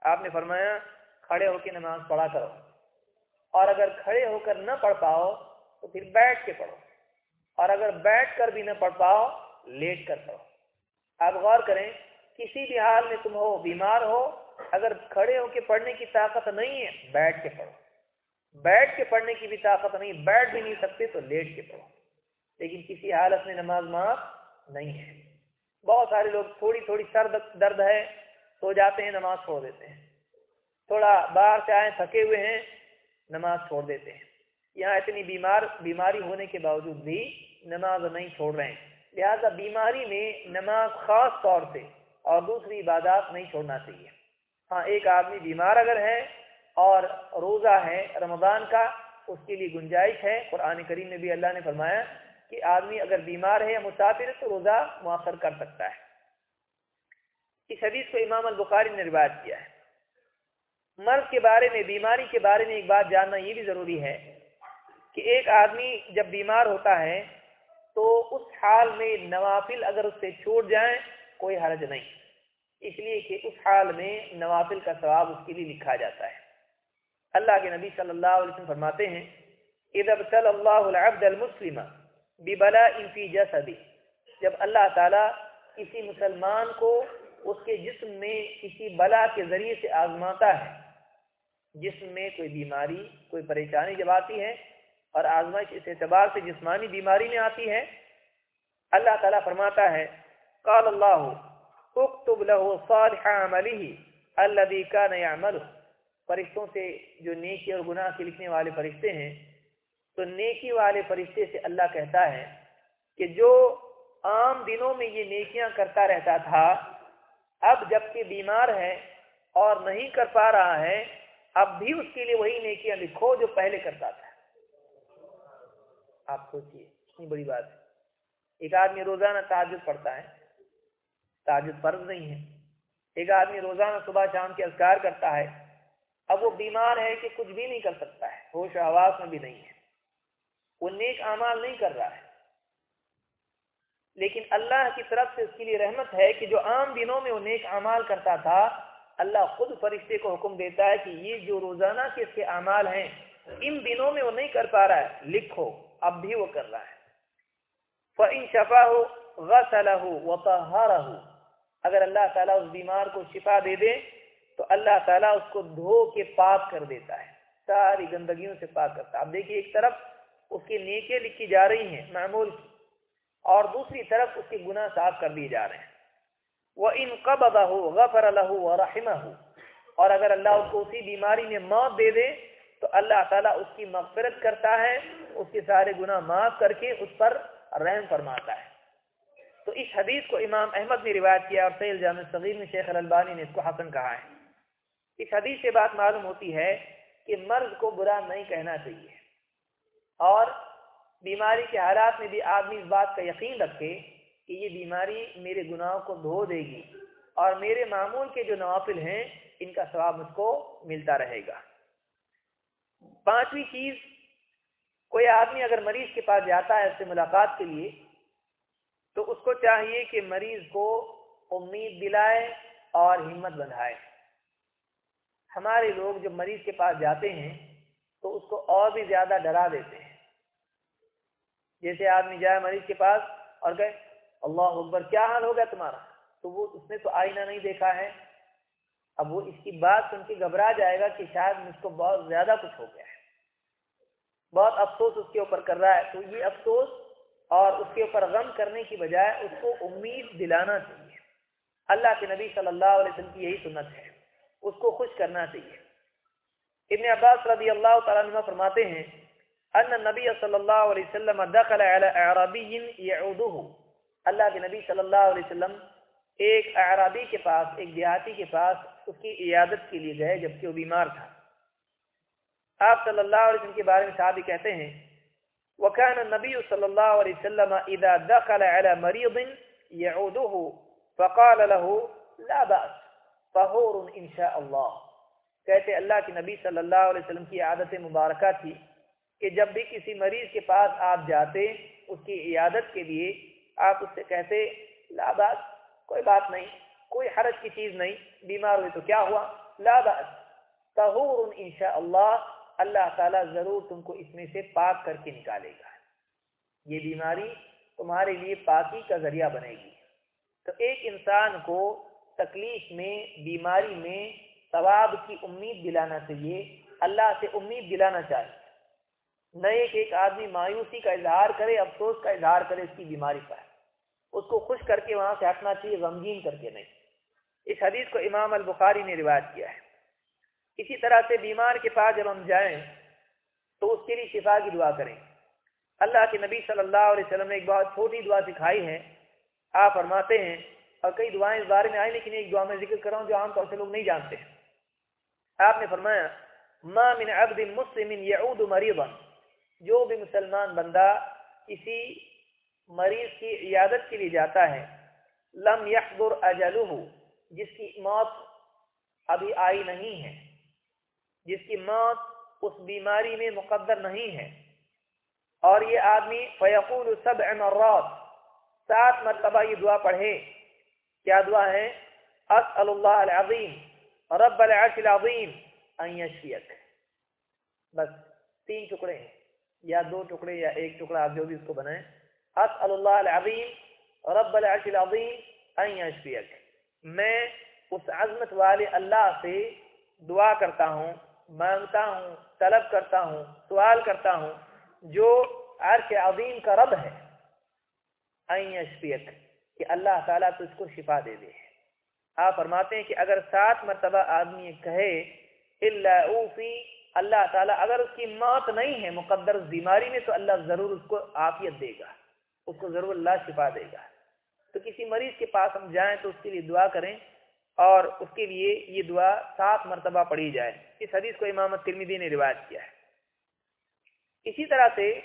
آپ نے فرمایا، کھڑے ہو کے نماز پڑھا کرو۔ اور اگر کھڑے ہو کر نہ پڑھ پاؤ، تو پھر بیٹھ کے پڑھو۔ اور اگر بیٹھ کر بھی نہ پڑھ پاؤ، لیٹ کر پڑھو۔ آپ غور کریں، کسی بھی حال میں تم ہو، بیمار ہو، اگر کھڑے ہو کے پڑھنے کی طاقت نہیں ہے، بیٹھ کے پڑھو۔ بیٹھ کے پڑھنے کی بھی طاقت نہیں، بیٹھ بھی نہیں سکتے تو لیٹ کے پڑھو۔ لیکن کسی حالت میں نماز معاف نہیں ہے۔ بہت سارے لوگ تھوڑی تھوڑی سر درد ہے، سو جاتے ہیں، نماز چھوڑ دیتے ہیں۔ تھوڑا باہر سے آئے تھکے ہوئے ہیں، نماز چھوڑ دیتے ہیں۔ یہاں اتنی بیمار بیماری ہونے کے باوجود بھی نماز نہیں چھوڑ رہے ہیں۔ لہذا بیماری میں نماز خاص طور سے اور دوسری عبادات نہیں چھوڑنا چاہیے۔ ہاں ایک آدمی بیمار اگر ہے اور روزہ ہے رمضان کا، اس کے لیے گنجائش ہے۔ قرآن کریم میں بھی اللہ نے فرمایا کہ آدمی اگر بیمار ہے یا مسافر ہے تو روزہ مؤخر کر سکتا ہے۔ اس حدیث کو امام البخاری نے روایت کیا ہے۔ مرض کے بارے میں، بیماری کے بارے میں ایک بات جاننا یہ بھی ضروری ہے کہ ایک آدمی جب بیمار ہوتا ہے تو اس حال میں نوافل اگر اس سے چھوٹ جائیں، کوئی حرج نہیں۔ اس لیے کہ اس حال میں نوافل کا ثواب اس کے لیے لکھا جاتا ہے۔ اللہ کے نبی صلی اللہ علیہ وسلم فرماتے ہیں اللہ العبد المسلم ببلا فی جسدی جب اللہ تعالیٰ کسی مسلمان کو اس کے جسم میں کسی بلا کے ذریعے سے آزماتا ہے، جسم میں کوئی بیماری، کوئی پریشانی جب آتی ہے اور آزمائش اس اعتبار سے جسمانی بیماری میں آتی ہے۔ اللہ تعالیٰ فرماتا ہے، قال اللہ، اکتب له صالح عمله الذي كان يعمله فرشتوں سے جو نیکی اور گناہ کے لکھنے والے فرشتے ہیں، تو نیکی والے فرشتے سے اللہ کہتا ہے کہ جو عام دنوں میں یہ نیکیاں کرتا رہتا تھا، اب جبکہ بیمار ہے اور نہیں کر پا رہا ہے، اب بھی اس کے لیے وہی نیکیاں لکھو جو پہلے کرتا تھا۔ آپ سوچیے اتنی بڑی بات ہے۔ ایک آدمی روزانہ تعجد پڑھتا ہے تعجد فرض نہیں ہے۔ ایک آدمی روزانہ صبح شام کے اذکار کرتا ہے، اب وہ بیمار ہے کہ کچھ بھی نہیں کر سکتا ہے، ہوش آواز میں بھی نہیں ہے۔ وہ نیک اعمال نہیں کر رہا ہے۔ لیکن اللہ کی طرف سے اس کے لیے رحمت ہے کہ جو عام دنوں میں وہ نیک اعمال کرتا تھا، اللہ خود فرشتے کو حکم دیتا ہے کہ یہ جو روزانہ کے اس کے اعمال ہیں، ان دنوں میں وہ نہیں کر پا رہا ہے۔ لکھو۔ اب بھی وہ کر رہا ہے۔ فَإِن شَفَاهُ غَسَلَهُ وَطَهَّرَهُ۔ اگر اللہ تعالیٰ اس بیمار کو شفا دے دے، تو اللہ تعالیٰ اس کو دھو کے پاک کر دیتا ہے۔ ساری گندگیوں سے پاک کرتا ہے۔ اب دیکھیے ایک طرف اس کی نیکیں لکھی جا رہی ہیں معمول کی، اور دوسری طرف اس کے گناہ صاف کر دیے جا رہے ہیں۔ وہ ان قبضہ غفر اللہ و اور اگر اللہ اس کو اسی بیماری میں موت دے دے تو اللہ تعالیٰ اس کی مغفرت کرتا ہے، اس کے سارے گناہ معاف کر کے اس پر رحم فرماتا ہے۔ تو اس حدیث کو امام احمد نے روایت کیا اور سیل جامع صغیر میں شیخ البانی نے اس کو حسن کہا ہے۔ اس حدیث سے بات معلوم ہوتی ہے کہ مرض کو برا نہیں کہنا چاہیے۔ اور بیماری کے حالات میں بھی آدمی اس بات کا یقین رکھے کہ یہ بیماری میرے گناہوں کو دھو دے گی اور میرے معمول کے جو نوافل ہیں، ان کا ثواب مجھ کو ملتا رہے گا۔ پانچویں چیز، کوئی آدمی اگر مریض کے پاس جاتا ہے اس سے ملاقات کے لیے، تو اس کو چاہیے کہ مریض کو امید دلائے اور ہمت بندھائے ہمارے لوگ جب مریض کے پاس جاتے ہیں، تو اس کو اور بھی زیادہ ڈرا دیتے ہیں۔ جیسے آدمی جائے مریض کے پاس اور گئے اللہ اکبر، کیا حال ہو گیا تمہارا؟ تو وہ اس نے تو آئینہ نہیں دیکھا ہے۔ اب وہ اس کی بات سن کے گھبرا جائے گا کہ شاید مجھ کو بہت زیادہ کچھ ہو گیا ہے۔ بہت افسوس اس کے اوپر کر رہا ہے۔ تو یہ افسوس اور اس کے اوپر غم کرنے کی بجائے اس کو امید دلانا چاہیے۔ اللہ کے نبی صلی اللہ علیہ وسلم کی یہی سنت ہے۔ اس کو خوش کرنا چاہیے۔ ابن عباس رضی اللہ تعالیٰ عنہ فرماتے ہیں، ان نبی صلی اللہ علیہ وسلم دخل على اعرابی یعودہ۔ اللہ کے نبی صلی اللہ علیہ وسلم ایک اعرابی کے پاس، ایک دیہاتی کے پاس اس کی عیادت کے لیے گئے جبکہ وہ بیمار تھا۔ آپ صلی اللہ علیہ وسلم کے بارے میں صحابی کہتے ہیں، وكان النبي صلى الله عليه وسلم اذا دخل على مريض يعوده فقال له لا باس طهور ان شاء الله۔ کہتے، اللہ کے نبی صلی اللہ علیہ وسلم کی عادت مبارکہ تھی کہ جب بھی کسی مریض کے پاس آپ جاتے، اس کی عیادت کے لیے آپ اس سے کہتے، لا باس کوئی بات نہیں۔ کوئی حرج کی چیز نہیں، بیمار ہوئے تو کیا ہوا؟ لا باس طہور انشاء اللہ اللہ تعالیٰ ضرور تم کو اس میں سے پاک کر کے نکالے گا۔ یہ بیماری تمہارے لیے پاکی کا ذریعہ بنے گی۔ تو ایک انسان کو تکلیف میں، بیماری میں ثواب کی امید دلانا چاہیے، اللہ سے امید دلانا چاہیے۔ نئے کہ ایک آدمی مایوسی کا اظہار کرے، افسوس کا اظہار کرے اس کی بیماری پر۔ اس کو خوش کر کے وہاں سے ہٹنا چاہیے، غمگین کر کے نہیں۔ اس حدیث کو امام البخاری نے روایت کیا ہے۔ اسی طرح سے بیمار کے پاس جب ہم جائیں تو اس کے لیے شفا کی دعا کریں۔ اللہ کے نبی صلی اللہ علیہ وسلم نے ایک بہت چھوٹی دعا سکھائی ہے۔ آپ فرماتے ہیں اور کئی دعائیں اس بارے میں آئی لیکن ایک دعا میں ذکر کر رہا ہوں جو عام طور سے لوگ نہیں جانتے۔ آپ نے فرمایا، ما من عبد مسلم یعود مریضا. جو بھی مسلمان بندہ کسی مریض کی عیادت کے لیے جاتا ہے، لم یحضر اجلہ۔ جس کی موت ابھی آئی نہیں ہے، جس کی موت اس بیماری میں مقدر نہیں ہے۔ اور یہ آدمی فیقول سبع مرات، سات مرتبہ یہ دعا پڑھے۔ کیا دعا ہے؟ اسأل اللہ العظیم، رب العرش العظیم، ان یشفیک۔ بس تین ٹکڑے ہیں، یا دو ٹکڑے یا ایک ٹکڑا، آپ جو بھی اس کو بنائیں۔ اسأل اللہ العظیم، رب العرش العظیم، ان یشفیک۔ میں اس عظمت والے اللہ سے دعا کرتا ہوں، مانگتا ہوں، طلب کرتا ہوں، سوال کرتا ہوں، جو عرش عظیم کا رب ہے۔ این کہ اللہ تعالیٰ تو اس کو شفا دے دے۔ آپ فرماتے ہیں کہ اگر سات مرتبہ آدمی کہے اللہ اوفی، اللہ تعالیٰ اگر اس کی موت نہیں ہے، مقدر بیماری میں، تو اللہ ضرور اس کو عافیت دے گا۔ اس کو ضرور اللہ شفا دے گا۔ تو کسی مریض کے پاس ہم جائیں تو اس کے لیے دعا کریں اور اس کے لیے یہ دعا سات مرتبہ پڑھی جائے۔ اس حدیث کو امام ترمیدی نے روایت کیا ہے۔ اسی طرح سے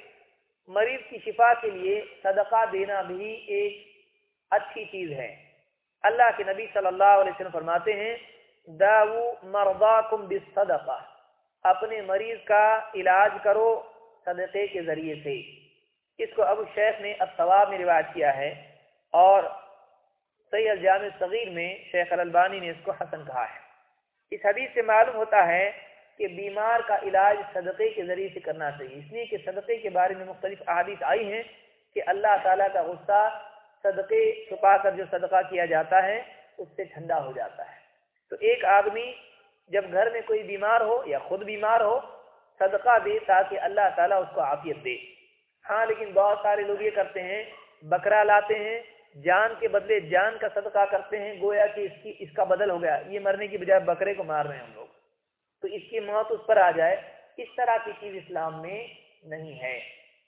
مریض کی شفا کے لیے صدقہ دینا بھی ایک اچھی چیز ہے۔ اللہ کے نبی صلی اللہ علیہ وسلم فرماتے ہیں داو مرضاکم بالصدقہ۔ اپنے مریض کا علاج کرو صدقے کے ذریعے سے۔ اس کو ابو شیخ نے الثواب میں روایت کیا ہے۔ اور سید جامع صغیر میں شیخ الالبانی نے اس کو حسن کہا ہے۔ اس حدیث سے معلوم ہوتا ہے کہ بیمار کا علاج صدقے کے ذریعے سے کرنا چاہیے۔ اس لیے کہ صدقے کے بارے میں مختلف احادیث آئی ہیں کہ اللہ تعالیٰ کا غصہ صدقے چھپا کر جو صدقہ کیا جاتا ہے، اس سے ٹھنڈا ہو جاتا ہے۔ تو ایک آدمی جب گھر میں کوئی بیمار ہو یا خود بیمار ہو، صدقہ دے تاکہ اللہ تعالیٰ اس کو عافیت دے۔ ہاں لیکن بہت سارے لوگ یہ کرتے ہیں، بکرا لاتے ہیں جان کے بدلے جان کا صدقہ کرتے ہیں، گویا کہ اس کی، اس کا بدل ہو گیا۔ یہ مرنے کی بجائے بکرے کو مار رہے ہیں ہم لوگ۔ تو اس کی موت اس پر آ جائے۔ اس طرح کی چیز اسلام میں نہیں ہے۔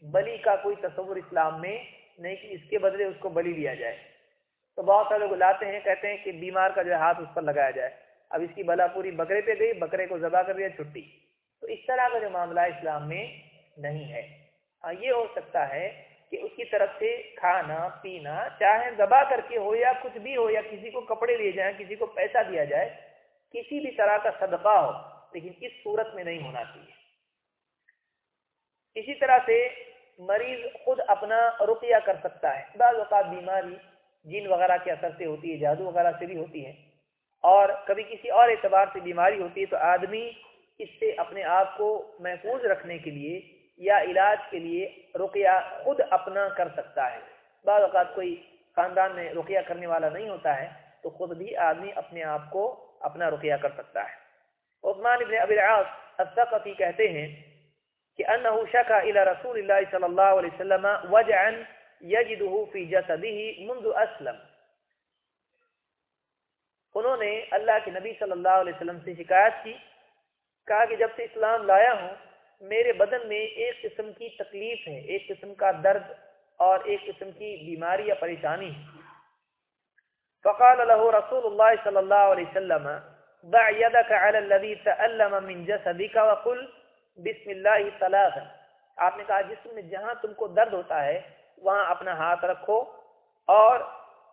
بلی کا کوئی تصور اسلام میں نہیں کہ اس کے بدلے اس کو بلی لیا جائے۔ تو بہت سارے لوگ لاتے ہیں، کہتے ہیں کہ بیمار کا جو ہے ہاتھ اس پر لگایا جائے۔ اب اس کی بلا پوری بکرے پہ گئی، بکرے کو ذبح کر دیا، چھٹی۔ تو اس طرح کا جو معاملہ اسلام میں نہیں ہے۔ ہاں یہ ہو سکتا ہے کہ اس کی طرف سے کھانا، پینا، چاہے ذبح کر کے ہو یا کچھ بھی ہو یا کسی کو کپڑے لیے جائیں، کسی کو پیسہ دیا جائے، کسی بھی طرح کا صدقہ ہو، لیکن اس صورت میں نہیں ہونا چاہیے۔ اسی طرح سے مریض خود اپنا رقیہ کر سکتا ہے۔ بعض اوقات بیماری جن وغیرہ کے اثر سے ہوتی ہے، جادو وغیرہ سے بھی ہوتی ہے، اور کبھی کسی اور اعتبار سے بیماری ہوتی ہے، تو آدمی اس سے اپنے آپ کو محفوظ رکھنے کے لیے یا علاج کے لیے رقیہ خود اپنا کر سکتا ہے۔ بعض اوقات کوئی خاندان میں رقیہ کرنے والا نہیں ہوتا ہے، تو خود بھی آدمی اپنے آپ کو اپنا رقیہ کر سکتا ہے۔ عثمان ابن ابی العاص الثقفی کہتے ہیں کہ انہو شکا الى رسول اللہ صلی اللہ علیہ وسلم وجعا یجدہ فی جسده منذ اسلم۔ انہوں نے اللہ کے نبی صلی اللہ علیہ وسلم سے شکایت کی، کہا کہ جب سے اسلام لایا ہوں میرے بدن میں ایک قسم کی تکلیف ہے، ایک قسم کا درد اور ایک قسم کی بیماری یا پریشانی۔ فقال له رسول اللہ صلی اللہ علیہ وسلم، ضع يدك على الذي تألم من جسدك وقل بسم الله ثلاثا. آپ نے کہا، جسم میں جہاں تم کو درد ہوتا ہے، وہاں اپنا ہاتھ رکھو اور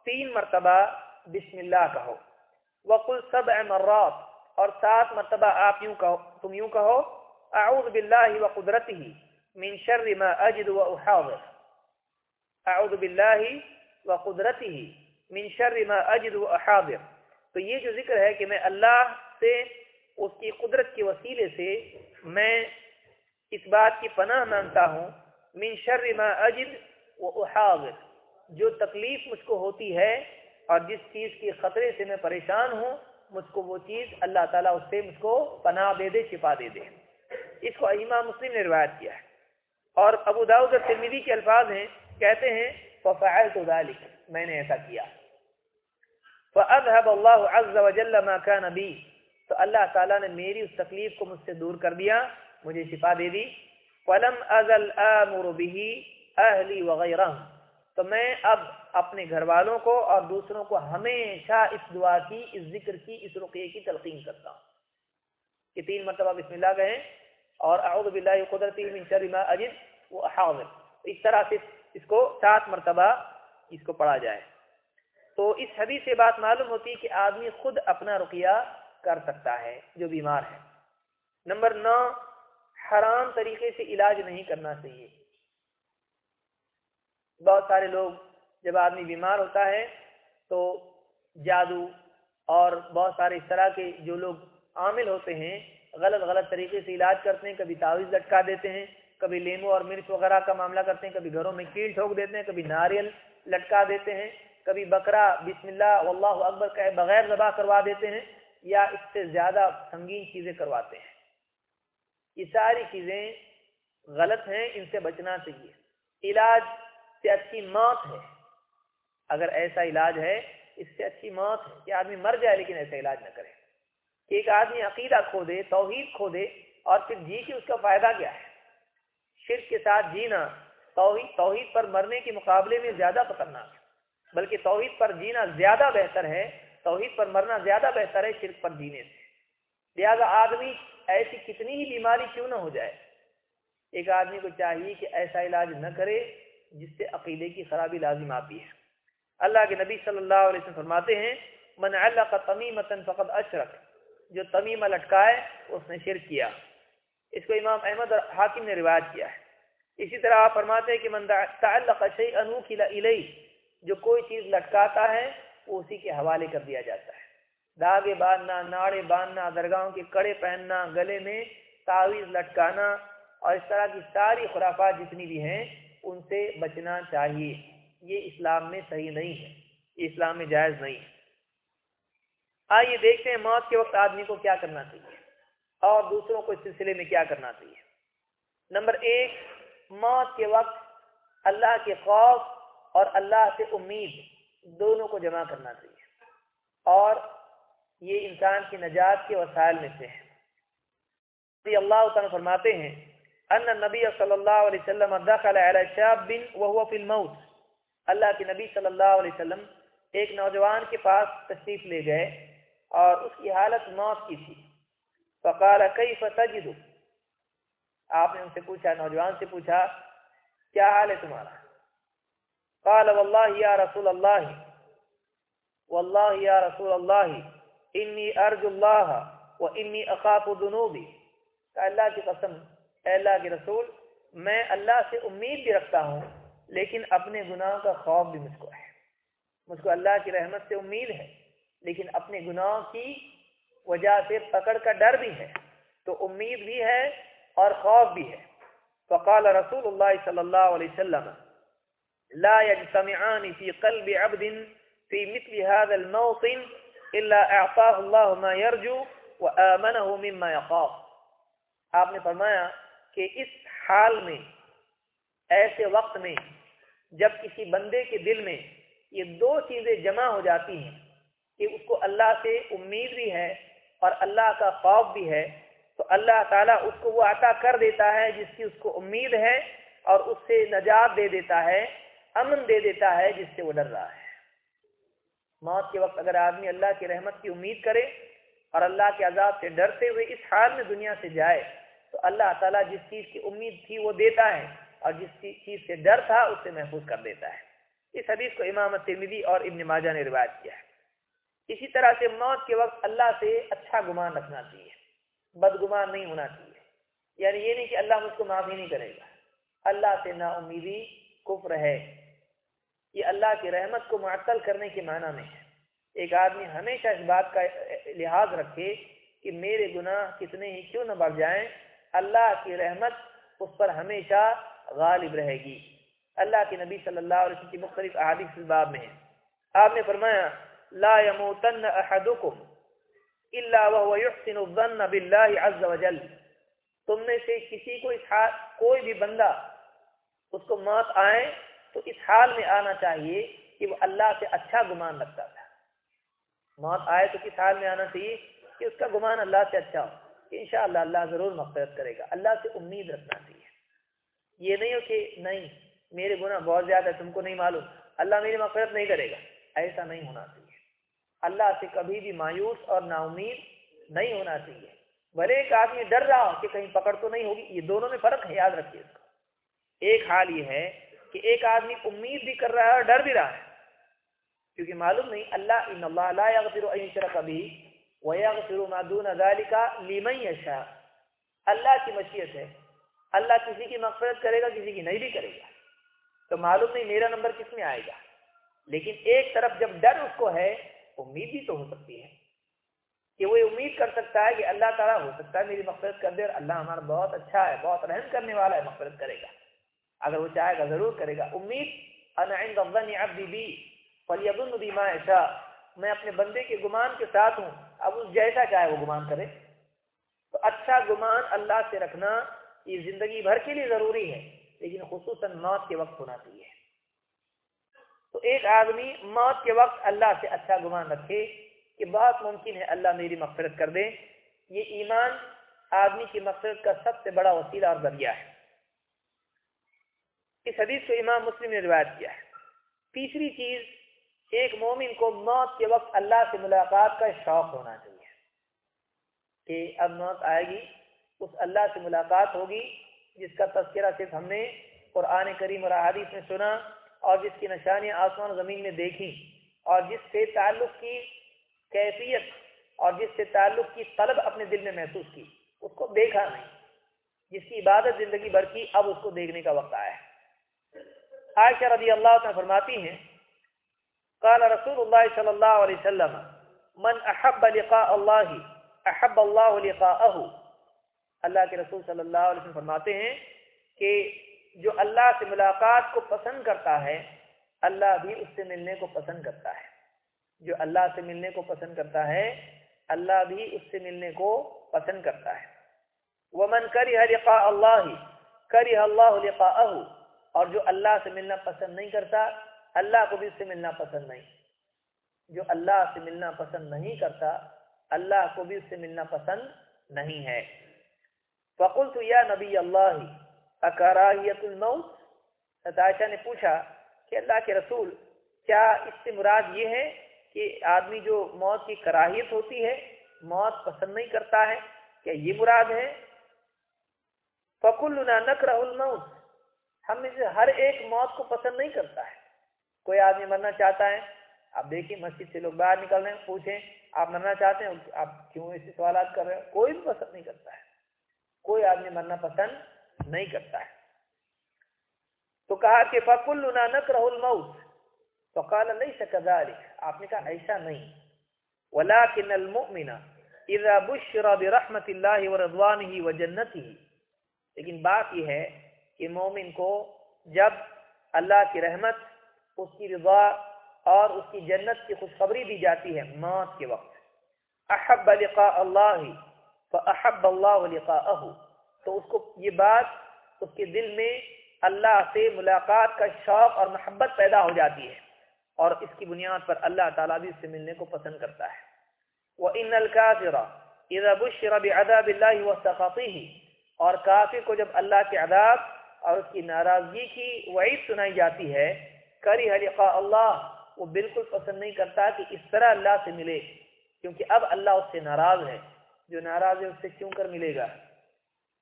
تین مرتبہ بسم اللہ کہو۔ وقل سبع مرات اور سات مرتبہ آپ یوں کہو، تم یوں کہو اعوذ باللہ وقدرته من شر ما اجد واحاضر اعوذ باللہ وقدرته من شر ما اجد واحاضر تو یہ جو ذکر ہے کہ میں اللہ سے، اس کی قدرت کے وسیلے سے میں اس بات کی پناہ مانگتا ہوں، من شر ما اجد و احاضر جو تکلیف مجھ کو ہوتی ہے اور جس چیز کے خطرے سے میں پریشان ہوں، مجھ کو وہ چیز اللہ تعالیٰ اس سے مجھ کو پناہ دے دے، شفا دے دے۔ اس کو امام مسلم نے روایت کیا ہے۔ اور ابو داؤد ترمیدی کے الفاظ ہیں، کہتے ہیں، ففعلت ذلك. میں نے ایسا کیا۔ فَأَذْهَبَ اللَّهُ عَزَّ وَجَلَّ مَا كَانَ بِي تو اللہ تعالیٰ نے میری اس تکلیف کو مجھ سے دور کر دیا، مجھے شفا دے دی۔ فَلَمْ أَذَلْ آمُرُ بِهِ أَهْلِ وَغَيْرَهُ تو میں اب اپنے گھر والوں کو اور دوسروں کو ہمیشہ اس دعا کی، اس ذکر کی، اس رقیے کی تلقین کرتا ہوں۔ کہ تین مرتبہ بسم اللہ کہیں۔ اور اعوذ باللہ قدرتی من شر ما اجد و احاضر۔ اس طرح سے اس کو سات مرتبہ اس کو پڑھا جائے۔ تو اس حدیث سے بات معلوم ہوتی ہے کہ آدمی خود اپنا رقیہ کر سکتا ہے، جو بیمار ہے۔ نمبر نو، حرام طریقے سے علاج نہیں کرنا چاہیے۔ بہت سارے لوگ جب آدمی بیمار ہوتا ہے تو جادو اور بہت سارے اس طرح کے جو لوگ عامل ہوتے ہیں غلط غلط طریقے سے علاج کرتے ہیں، کبھی تعویذ لٹکا دیتے ہیں، کبھی لیمو اور مرچ وغیرہ کا معاملہ کرتے ہیں، کبھی گھروں میں کیل ٹھوک دیتے ہیں، کبھی ناریل لٹکا دیتے ہیں، کبھی بکرا، بسم اللہ، واللہ اکبر کہے بغیر ذبح کروا دیتے ہیں یا اس سے زیادہ سنگین چیزیں کرواتے ہیں۔ یہ ساری چیزیں غلط ہیں، ان سے بچنا چاہیے۔ علاج سے اچھی موت ہے۔ اگر ایسا علاج ہے، اس سے اچھی موت ہے، کہ آدمی مر جائے لیکن ایسا علاج نہ کرے۔ ایک آدمی عقیدہ کھو دے، توحید کھو دے، اور پھر جی کے اس کا فائدہ کیا ہے؟ شرک کے ساتھ جینا توحید توحید پر مرنے کے مقابلے میں زیادہ خطرناک ہے۔ بلکہ توحید پر جینا زیادہ بہتر ہے، توحید پر مرنا زیادہ بہتر ہے شرک پر جینے سے۔ لہٰذا آدمی ایسی کتنی ہی بیماری کیوں نہ ہو جائے؟ ایک آدمی کو چاہیے کہ ایسا علاج نہ کرے جس سے عقیدے کی خرابی لازم آتی ہے۔ اللہ کے نبی صلی اللہ علیہ وسلم فرماتے ہیں، من علق تمیمتا فقد اشرک. جو تمیمہ لٹکائے، اس نے شرک کیا۔ اس کو امام احمد اور حاکم نے رواج کیا ہے۔ اسی طرح آپ فرماتے ہیں کہ من تعلق شیئا نوکل الی جو کوئی چیز لٹکاتا ہے، وہ اسی کے حوالے کر دیا جاتا ہے۔ دھاگے باندھنا، ناڑے باندھنا، درگاہوں کے کڑے پہننا، گلے میں تعویذ لٹکانا اور اس طرح کی ساری خرافات جتنی بھی ہیں، ان سے بچنا چاہیے۔ یہ اسلام میں صحیح نہیں ہے۔ یہ اسلام میں جائز نہیں ہے۔ آئیے دیکھتے ہیں موت کے وقت آدمی کو کیا کرنا چاہیے اور دوسروں کو اس سلسلے میں کیا کرنا چاہیے۔ نمبر ایک، موت کے وقت اللہ کے خوف اور اللہ سے امید دونوں کو جمع کرنا چاہیے۔ اور یہ انسان کی نجات کے وسائل میں سے ہے اللہ تعالیٰ فرماتے ہیں، ان نبی صلی اللہ علیہ وسلم دخل علی شاب وهو فی الموت۔ اللہ کے نبی صلی اللہ علیہ وسلم ایک نوجوان کے پاس تشریف لے گئے۔ اور اس کی حالت موت کی تھی۔ فقال، کیف تجد؟ آپ نے ان سے پوچھا، نوجوان سے پوچھا، کیا حال ہے تمہارا؟ قال، واللہ یا رسول اللہ، واللہ یا رسول اللہ، انی ارجو اللہ و انی اخاف ذنوبی. کہ اللہ کی قسم، اے اللہ کے رسول، میں اللہ سے امید بھی رکھتا ہوں، لیکن اپنے گناہ کا خوف بھی مجھ کو ہے۔ مجھ کو اللہ کی رحمت سے امید ہے۔ لیکن اپنے گناہ کی وجہ سے پکڑ کا ڈر بھی ہے، تو امید بھی ہے اور خوف بھی ہے۔ فقال رسول اللہ صلی اللہ علیہ وسلم، لا يجتمعان في قلب عبد في مثل هذا الموطن الا اعطاه الله ما يرجو وامنه مما يخاف آپ نے فرمایا کہ اس حال میں، ایسے وقت میں، جب کسی بندے کے دل میں یہ دو چیزیں جمع ہو جاتی ہیں کہ اس کو اللہ سے امید بھی ہے اور اللہ کا خوف بھی ہے، تو اللہ تعالیٰ اس کو وہ عطا کر دیتا ہے جس کی اس کو امید ہے اور اس سے نجات دے دیتا ہے، امن دے دیتا ہے جس سے وہ ڈر رہا ہے۔ موت کے وقت اگر آدمی اللہ کی رحمت کی امید کرے اور اللہ کے عذاب سے ڈرتے ہوئے اس حال میں دنیا سے جائے، تو اللہ تعالیٰ جس چیز کی امید تھی وہ دیتا ہے اور جس چیز سے ڈر تھا اس سے محفوظ کر دیتا ہے۔ اس حدیث کو امام ترمیدی اور ابن ماجہ نے روایت کیا ہے۔ اسی طرح سے موت کے وقت اللہ سے اچھا گمان رکھنا چاہیے، بدگمان نہیں ہونا چاہیے۔ یعنی یہ نہیں کہ اللہ مجھ کو معافی نہیں کرے گا۔ اللہ سے نا امیدی کفر ہے۔ یہ اللہ کی رحمت کو معطل کرنے کے معنی میں ہے۔ ایک آدمی ہمیشہ اس بات کا لحاظ رکھے کہ میرے گناہ کتنے ہی کیوں نہ بڑھ جائیں، اللہ کی رحمت اس پر ہمیشہ غالب رہے گی۔ اللہ کے نبی صلی اللہ علیہ وسلم کی مختلف احادیث اس باب میں ہیں۔ آپ نے فرمایا لا يموتن احدكم الا وهو يحسن الظن بالله عز وجل. تم میں سے کسی کو اس حال کوئی بھی بندہ اس کو موت آئے تو اس حال میں آنا چاہیے کہ وہ اللہ سے اچھا گمان رکھتا تھا۔ موت آئے تو کس حال میں آنا چاہیے کہ اس کا گمان اللہ سے اچھا ہو۔ کہ انشاءاللہ اللہ ضرور مغفرت کرے گا۔ اللہ سے امید رکھنا چاہیے۔ یہ نہیں ہو کہ نہیں، میرے گناہ بہت زیادہ ہے، تم کو نہیں معلوم۔ اللہ میری مغفرت نہیں کرے گا۔ ایسا نہیں ہونا چاہیے۔ اللہ سے کبھی بھی مایوس اور نا امید نہیں ہونا چاہیے۔ بھلے ایک آدمی ڈر رہا ہو کہ کہیں پکڑ تو نہیں ہوگی، یہ دونوں میں فرق ہے، یاد رکھیے اس کا ایک حال یہ ہے کہ ایک آدمی امید بھی کر رہا ہے اور ڈر بھی رہا ہے۔ کیونکہ معلوم نہیں، اللہ ان اللہ لا يغفر ان شرک به ويغفر ما دون ذلك لمن يشاء اللہ کی مشیت ہے۔ اللہ کسی کی مغفرت کرے گا، کسی کی نہیں بھی کرے گا۔ تو معلوم نہیں میرا نمبر کس میں آئے گا۔ لیکن ایک طرف جب ڈر اس کو ہے امید بھی تو ہو سکتی ہے کہ وہ امید کر سکتا ہے کہ اللہ تعالیٰ ہو سکتا ہے میری مغفرت کر دے اور اللہ ہمارا بہت اچھا ہے، بہت رحم کرنے والا ہے، مغفرت کرے گا۔ اگر وہ چاہے گا ضرور کرے گا۔ امید بی بیما ایسا میں اپنے بندے کے گمان کے ساتھ ہوں۔ اب اس جیسا چاہے وہ گمان کرے۔ تو اچھا گمان اللہ سے رکھنا یہ زندگی بھر کے لیے ضروری ہے، لیکن خصوصاً موت کے وقت ہونا چاہیے۔ تو ایک آدمی موت کے وقت اللہ سے اچھا گمان رکھے کہ بہت ممکن ہے اللہ میری مغفرت کر دے۔ یہ ایمان آدمی کی مغفرت کا سب سے بڑا وسیلہ اور ذریعہ ہے۔ اس حدیث کو امام مسلم نے روایت کیا ہے۔ تیسری چیز، ایک مومن کو موت کے وقت اللہ سے ملاقات کا شوق ہونا چاہیے۔ کہ اب موت آئے گی، اس اللہ سے ملاقات ہوگی، جس کا تذکرہ صرف ہم نے قرآن کریم اور حادث میں سنا۔ اور جس کی نشانیاں آسمان و زمین میں دیکھی اور جس سے تعلق کی کیفیت اور جس سے تعلق کی طلب اپنے دل میں محسوس کی، اس کو دیکھا نہیں۔ جس کی عبادت زندگی بھر کی، اب اس کو دیکھنے کا وقت آیا ہے۔ عائشہ رضی اللہ عنہ فرماتی ہیں، قال رسول اللہ صلی اللہ علیہ وسلم، من احب لقاء اللہ، احب اللہ لقاءه اللہ کے رسول صلی اللہ علیہ وسلم فرماتے ہیں کہ جو اللہ سے ملاقات کو پسند کرتا ہے، اللہ بھی اس سے ملنے کو پسند کرتا ہے۔ جو اللہ سے ملنے کو پسند کرتا ہے، اللہ بھی اس سے ملنے کو پسند کرتا ہے۔ ومن کری لقاء اللہ کری اللہ لقاءه۔ اور جو اللہ سے ملنا پسند نہیں کرتا، اللہ کو بھی اس سے ملنا پسند نہیں۔ جو اللہ سے ملنا پسند نہیں کرتا، اللہ کو بھی اس سے ملنا پسند نہیں ہے۔ فقلت یا نبی اللہ اکراہیت الموت۔ ستائشہ نے پوچھا کہ اللہ کے رسول، کیا اس سے مراد یہ ہے کہ آدمی جو موت کی کراہیت ہوتی ہے، موت پسند نہیں کرتا ہے، کیا یہ مراد ہے؟ فکل نکرہ الموت۔ ہم میں سے ہر ایک موت کو پسند نہیں کرتا ہے۔ کوئی آدمی مرنا چاہتا ہے، آپ دیکھیں مسجد سے لوگ باہر نکل رہے ہیں، پوچھیں آپ مرنا چاہتے ہیں، آپ کیوں ایسے سوالات کر رہے ہیں؟ کوئی بھی پسند نہیں کرتا ہے۔ کوئی آدمی مرنا پسند نہیں کرتا ہے۔ تو کہا کہ فکل نکرہ الموت۔ تو قال، ليس كذلك۔ آپ نے کہا، ایسا نہیں۔ ولكن المؤمن اذا بشر برحمت الله ورضوانه وجنته۔ لیکن بات یہ ہے کہ مومن کو جب اللہ کی رحمت، اس کی رضا اور اس کی جنت کی خوشخبری دی جاتی ہے موت کے وقت۔ احب لقاء اللہ فاحب اللہ لقاءه۔ تو اس کو یہ بات اس کے دل میں اللہ سے ملاقات کا شوق اور محبت پیدا ہو جاتی ہے اور اس کی بنیاد پر اللہ تعالیٰ بھی اس سے ملنے کو پسند کرتا ہے۔ وہ ان الکافر اذا بشر بعذاب اللہ وسخطه اور کافر کو جب اللہ کے عذاب اور اس کی ناراضگی کی وعید سنائی جاتی ہے کری لقاء اللہ، وہ بالکل پسند نہیں کرتا کہ اس طرح اللہ سے ملے، کیونکہ اب اللہ اس سے ناراض ہے۔ جو ناراض ہے، اس سے کیوں کر ملے گا؟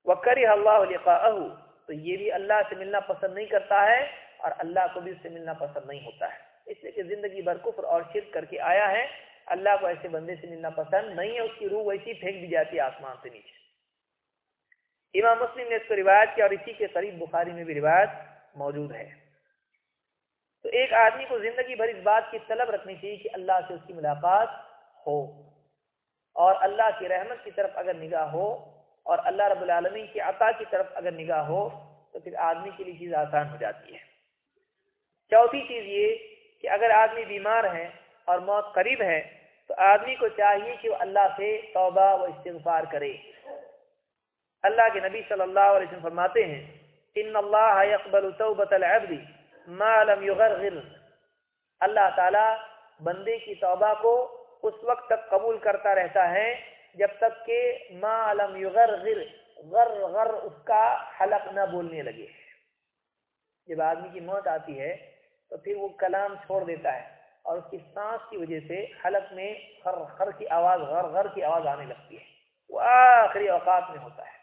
وہ کری اللہ لقاءه۔ تو یہ بھی اللہ سے ملنا پسند نہیں کرتا ہے اور اللہ کو بھی اس سے ملنا پسند نہیں ہوتا ہے۔ اس لیے کہ زندگی بھر کفر اور شرک کر کے آیا ہے۔ اللہ کو ایسے بندے سے ملنا پسند نہیں ہے، اس کی روح ویسی پھینک دی جاتی ہے آسمان سے نیچے۔ امام مسلم نے اس کو روایت کیا اور اسی کے قریب بخاری میں بھی روایت موجود ہے۔ تو ایک آدمی کو زندگی بھر اس بات کی طلب رکھنی چاہیے کہ اللہ سے اس کی ملاقات ہو اور اللہ کی رحمت کی طرف اگر نگاہ ہو اور اللہ رب العالمین کی عطا کی طرف اگر نگاہ ہو تو پھر آدمی کے لیے چیز آسان ہو جاتی ہے۔ چوتھی چیز یہ کہ اگر آدمی بیمار ہے اور موت قریب ہے تو آدمی کو چاہیے کہ وہ اللہ سے توبہ و استغفار کرے۔ اللہ کے نبی صلی اللہ علیہ وسلم فرماتے ہیں، ان اللہ يقبل العبد ما لم يغرغر اللہ تعالی بندے کی توبہ کو اس وقت تک قبول کرتا رہتا ہے جب تک کہ ما لم يغرغر غر غر اس کا حلق نہ بولنے لگے۔ جب آدمی کی موت آتی ہے، تو پھر وہ کلام چھوڑ دیتا ہے اور اس کی سانس کی وجہ سے حلق میں خر خر کی آواز، غر غر کی آواز آنے لگتی ہے۔ وہ آخری اوقات میں ہوتا ہے۔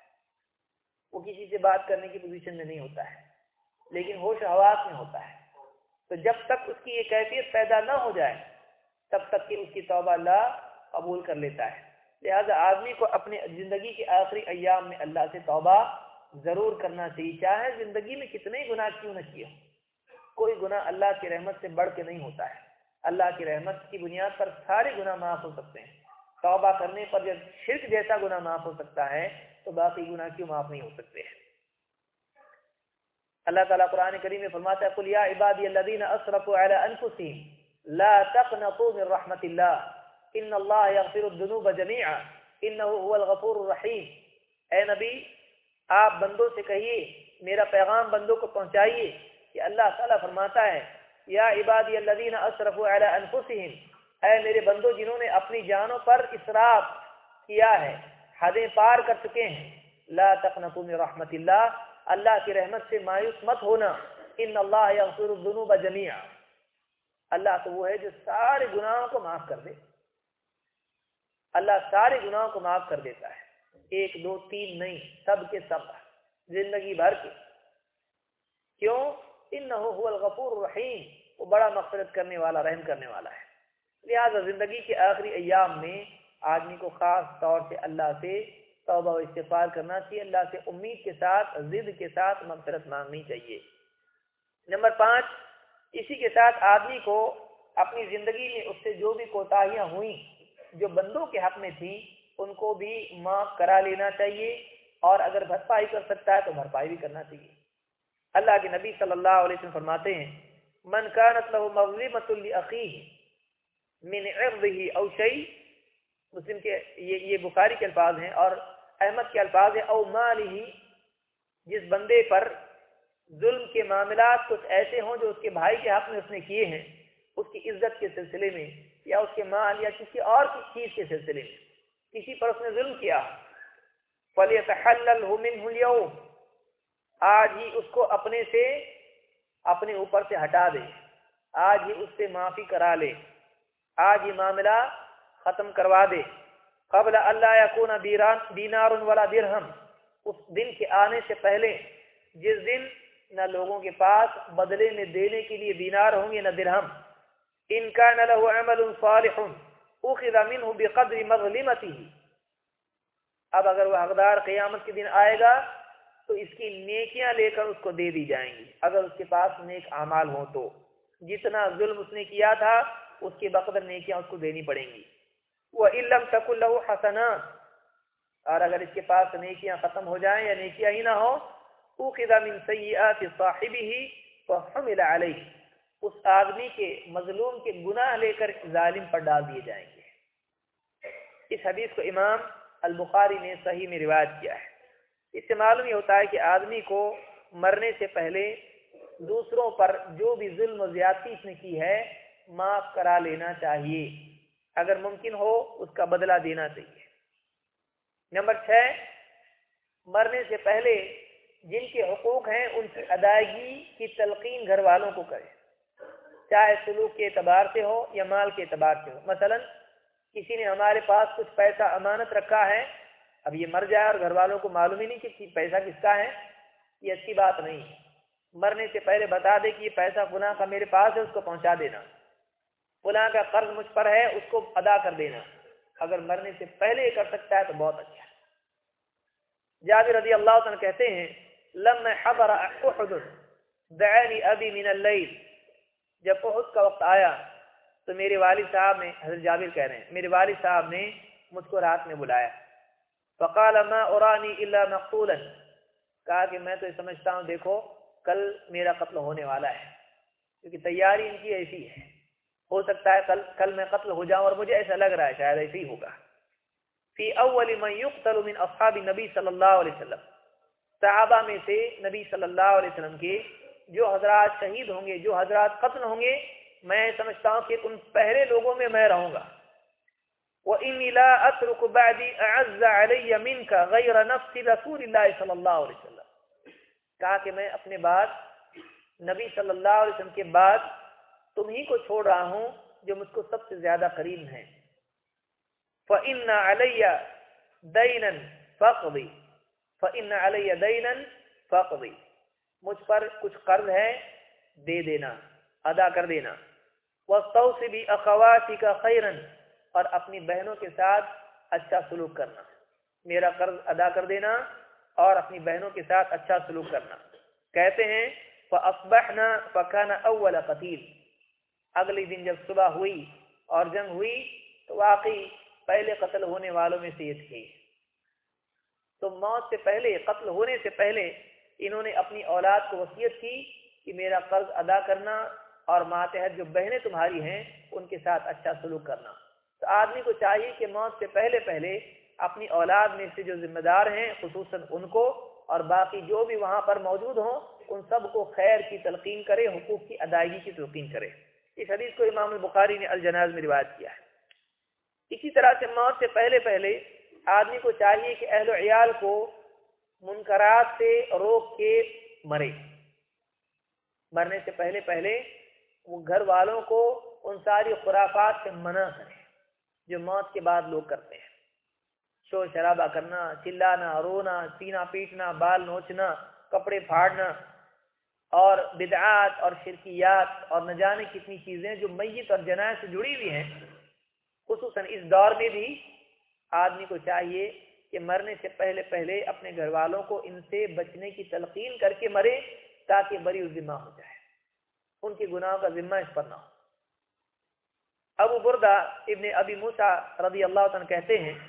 وہ کسی سے بات کرنے کی پوزیشن میں نہیں ہوتا ہے، لیکن ہوش حواس میں ہوتا ہے۔ تو جب تک اس کی یہ کیفیت پیدا نہ ہو جائے، تب تک کہ اس کی توبہ اللہ قبول کر لیتا ہے۔ لہذا آدمی کو اپنے زندگی کے آخری ایام میں اللہ سے توبہ ضرور کرنا چاہیے۔ چاہے زندگی میں کتنے گناہ کیوں نہ کیا کوئی گناہ اللہ کی رحمت سے بڑھ کے نہیں ہوتا ہے۔ اللہ کی رحمت کی بنیاد پر سارے گناہ معاف ہو سکتے ہیں۔ توبہ کرنے پر جب شرک جیسا گناہ معاف ہو سکتا ہے، تو باقی گناہ کیوں معاف نہیں ہو سکتے ہیں؟ اللہ تعالیٰ قرآن کریم میں فرماتا ہے، قل یا عبادی الذین اسرفوا علی انفسهم لا تقنطوا من رحمت اللہ ان اللہ یغفر الذنوب جميعا. انه هو الغفور الرحیم اے نبی، آپ بندوں سے کہیے، میرا پیغام بندوں کو پہنچائیے کہ اللہ تعالیٰ فرماتا ہے، یا عبادی الذین اسرفوا علی انفسهم اے میرے بندوں جنہوں نے اپنی جانوں پر اسراف کیا ہے، حدیں پار کر چکے ہیں، لا تقنطوا من رحمت اللہ اللہ کی رحمت سے مایوس مت ہونا، ان اللہ یغفر الذنوب جميعا اللہ تو وہ ہے جو سارے گناہوں کو معاف کر دے۔ اللہ سارے گناہوں کو معاف کر دیتا ہے۔ ایک، دو، تین، نہیں، سب کے سب زندگی بھر کے۔ کیوں؟ انه هو الغفور الرحیم۔ وہ بڑا مغفرت کرنے والا، رحم کرنے والا ہے۔ لہذا زندگی کے آخری ایام میں آدمی کو خاص طور سے اللہ سے توبہ و استغفار کرنا چاہیے۔ اللہ سے امید کے ساتھ، ضد کے ساتھ مغفرت مانگنی چاہیے۔ نمبر پانچ، اسی کے ساتھ آدمی کو اپنی زندگی میں اس سے جو بھی کوتاہیاں ہوئیں جو بندوں کے حق میں تھیں ان کو بھی معاف کرا لینا چاہیے اور اگر بھرپائی کر سکتا ہے تو بھرپائی بھی کرنا چاہیے۔ اللہ کے نبی صلی اللہ علیہ وسلم فرماتے ہیں، من كانت له مظلمة لأخيه من عرضه او شيء مسلم کے یہ یہ بخاری کے الفاظ ہیں اور احمد کے الفاظ ہیں، او مال جس بندے پر ظلم کے معاملات کچھ ایسے ہوں جو اس کے بھائی کے حق میں اس نے کیے ہیں، اس کی عزت کے سلسلے میں یا اس کے مال یا کسی اور چیز کے سلسلے میں کسی پر اس نے ظلم کیا۔ فَلْيَتَحَلَّلْهُ مِنْهُ الْيَوْمِ۔ آج ہی اس کو اپنے سے اپنے اوپر سے ہٹا دے۔ آج ہی اس سے معافی کرا لے۔ آج ہی معاملہ ختم کروا دے۔ قبل اللہ یکون دینار ولا درہم۔ اس دن کے آنے سے پہلے جس دن نہ لوگوں کے پاس بدلے میں دینے کے لیے دینار ہوں گے نہ درہم۔ ان کا نہ لہو عمل صالح اخذ منه بقدر مظلمته. اب اگر وہ حقدار قیامت کے دن آئے گا، تو اس کی نیکیاں لے کر اس کو دے دی جائیں گی۔ اگر اس کے پاس نیک اعمال ہوں تو، جتنا ظلم اس نے کیا تھا، اس کے بقدر نیکیاں اس کو دینی پڑیں گی۔ وہ علم تک اللہ حسنات، اور اگر اس کے پاس نیکیاں ختم ہو جائیں یا نیکیاں ہی نہ ہو اوقدہ من سیئات صاحبہ فحمل علیہ اس آدمی کے مظلوم کے گناہ لے کر ظالم پر ڈال دیے جائیں گے۔ اس حدیث کو امام البخاری نے صحیح میں روایت کیا ہے۔ اس سے معلوم یہ ہوتا ہے کہ آدمی کو مرنے سے پہلے دوسروں پر جو بھی ظلم و زیادتی اس نے کی ہے، معاف کرا لینا چاہیے۔ اگر ممکن ہو، اس کا بدلہ دینا چاہیے۔ نمبر چھ، مرنے سے پہلے جن کے حقوق ہیں، ان کی ادائیگی کی تلقین گھر والوں کو کرے چاہے سلوک کے اعتبار سے ہو یا مال کے اعتبار سے ہو۔ مثلا کسی نے ہمارے پاس کچھ پیسہ امانت رکھا ہے، اب یہ مر جائے اور گھر والوں کو معلوم ہی نہیں کہ پیسہ کس کا ہے، یہ اچھی بات نہیں۔ مرنے سے پہلے بتا دے کہ یہ پیسہ گناہ کا میرے پاس ہے، اس کو پہنچا دینا۔ فلاں کا قرض مجھ پر ہے، اس کو ادا کر دینا۔ اگر مرنے سے پہلے یہ کر سکتا ہے تو بہت اچھا۔ جابر رضی اللہ عنہ کہتے ہیں، لم حضر احد دعانی ابی من اللیل۔ جب احد کا وقت آیا تو میرے والد صاحب نے، حضرت جابر کہہ رہے ہیں، میرے والد صاحب نے مجھ کو رات میں بلایا۔ فقال، ما ارانی الا مقتولا. کہا کہ میں تو یہ سمجھتا ہوں، دیکھو، کل میرا قتل ہونے والا ہے۔ کیونکہ تیاری ان کی ایسی ہے۔ ہو سکتا ہے کل کل میں قتل ہو جاؤں اور مجھے ایسا لگ رہا ہے، شاید ایسے ہی ہوگا۔ فی اول من یقتل من اصحاب نبی صلی اللہ علیہ وسلم۔ صحابہ میں سے نبی صلی اللہ علیہ وسلم کے جو حضرات شہید ہوں گے، جو حضرات قتل ہوں گے، میں سمجھتا ہوں کہ ان پہلے لوگوں میں میں رہوں گا۔ وَإِنِّي لَا أَتْرُكُ بَعْدِي أَعَزَّ عَلَيَّ مِنْكَ غَيْرَ نَفْسِ رَسُولِ اللَّهِ صلی اللہ علیہ وسلم۔ کہا کہ میں اپنے بعد نبی صلی اللہ علیہ وسلم کے بعد تم ہی کو چھوڑ رہا ہوں جو مجھ کو سب سے زیادہ قریب ہیں۔ فَإِنَّ عَلَيَّ دَيْنًا فَقْضِ فَإِنَّ عَلَيَّ دَيْنًا فَقْضِ مجھ پر کچھ قرض ہے، دے دینا، ادا کر دینا۔ وَاسْتَوْسِ بِأَخَوَاتِكَ خَيْرًا، اور اپنی بہنوں کے ساتھ اچھا سلوک کرنا۔ میرا قرض ادا کر دینا اور اپنی بہنوں کے ساتھ اچھا سلوک کرنا۔ کہتے ہیں، فَأَصْبَحْنَا فَكَانَ أَوَّلَ قَتِيل۔ اگلی دن جب صبح ہوئی اور جنگ ہوئی، تو واقعی پہلے قتل ہونے والوں میں سے یہ تھی تو موت سے پہلے، قتل ہونے سے پہلے انہوں نے اپنی اولاد کو وصیت کی کہ میرا قرض ادا کرنا اور ماتحت جو بہنیں تمہاری ہیں، ان کے ساتھ اچھا سلوک کرنا۔ تو آدمی کو چاہیے کہ موت سے پہلے پہلے اپنی اولاد میں سے جو ذمہ دار ہیں، خصوصاً ان کو اور باقی جو بھی وہاں پر موجود ہوں، ان سب کو خیر کی تلقین کرے، حقوق کی ادائیگی کی تلقین کرے۔ اس حدیث کو امام البخاری نے الجناز میں روایت کیا ہے۔ اسی طرح سے موت سے پہلے پہلے آدمی کو چاہیے کہ اہل و عیال کو منکرات سے روک کے مرے۔ مرنے سے پہلے پہلے وہ گھر والوں کو ان ساری خرافات سے منع کرے، جو موت کے بعد لوگ کرتے ہیں۔ شور شرابہ کرنا، چلانا، رونا، سینا پیٹنا، بال نوچنا، کپڑے پھاڑنا، اور بدعات اور شرکیات اور نہ جانے کتنی چیزیں جو میت اور جنائے سے جڑی ہوئی ہیں۔ خصوصاً اس دور میں بھی آدمی کو چاہیے کہ مرنے سے پہلے پہلے اپنے گھر والوں کو ان سے بچنے کی تلقین کر کے مرے تاکہ بری ذمہ ہو جائے۔ ان کے گناہوں کا ذمہ اس پر نہ ہو۔ ابو بردہ ابن ابی موسا رضی اللہ عنہ کہتے ہیں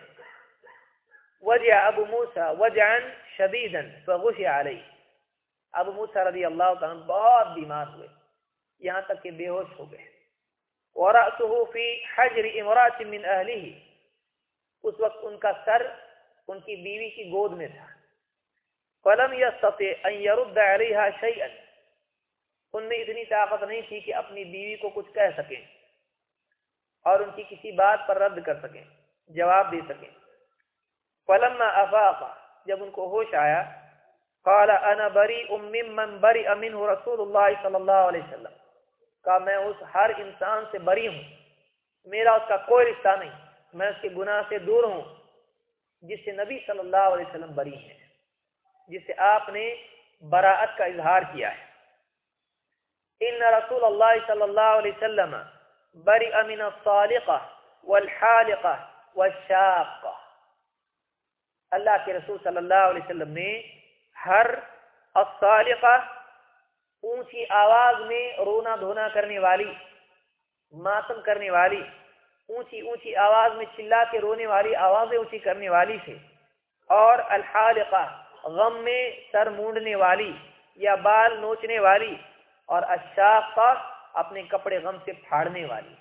وجہ ابو موسا وجعن شدیدن فغش علیہ۔ ابو موسا رضی اللہ عنہ بہت بیمار ہوئے، یہاں تک کہ بے ہوش ہو گئے۔ ورأسه في حجر امرات من اهله اس وقت ان کا سر ان کی بیوی کی گود میں تھا۔ فلم يستطع ان يرد ان میں اتنی طاقت نہیں تھی کہ اپنی بیوی کو کچھ کہہ سکیں اور ان کی کسی بات پر رد کر سکیں، جواب دے سکیں۔ فلما افاق، جب ان کو ہوش آیا، قال انا بری ام من بری امن رسول اللہ صلی اللہ علیہ وسلم۔ کہا، میں اس ہر انسان سے بری ہوں، میرا اس کا کوئی رشتہ نہیں، میں اس کے گناہ سے دور ہوں۔ جس سے نبی صلی اللہ علیہ وسلم بری ہیں، جس سے آپ نے براعت کا اظہار کیا ہے۔ ان رسول اللہ صلی اللہ علیہ وسلم بری امین الصالقہ والحالقہ والشاقہ۔ اللہ کے رسول صلی اللہ علیہ وسلم نے ہر الصالقہ اونچی آواز میں رونا دھونا کرنے والی، ماتم کرنے والی اونچی اونچی آواز میں چلا کے رونے والی آوازیں اونچی کرنے والی سے اور الحالقہ، غم میں سر مونڈنے والی یا بال نوچنے والی اور اشاقہ اپنے کپڑے غم سے پھاڑنے والی۔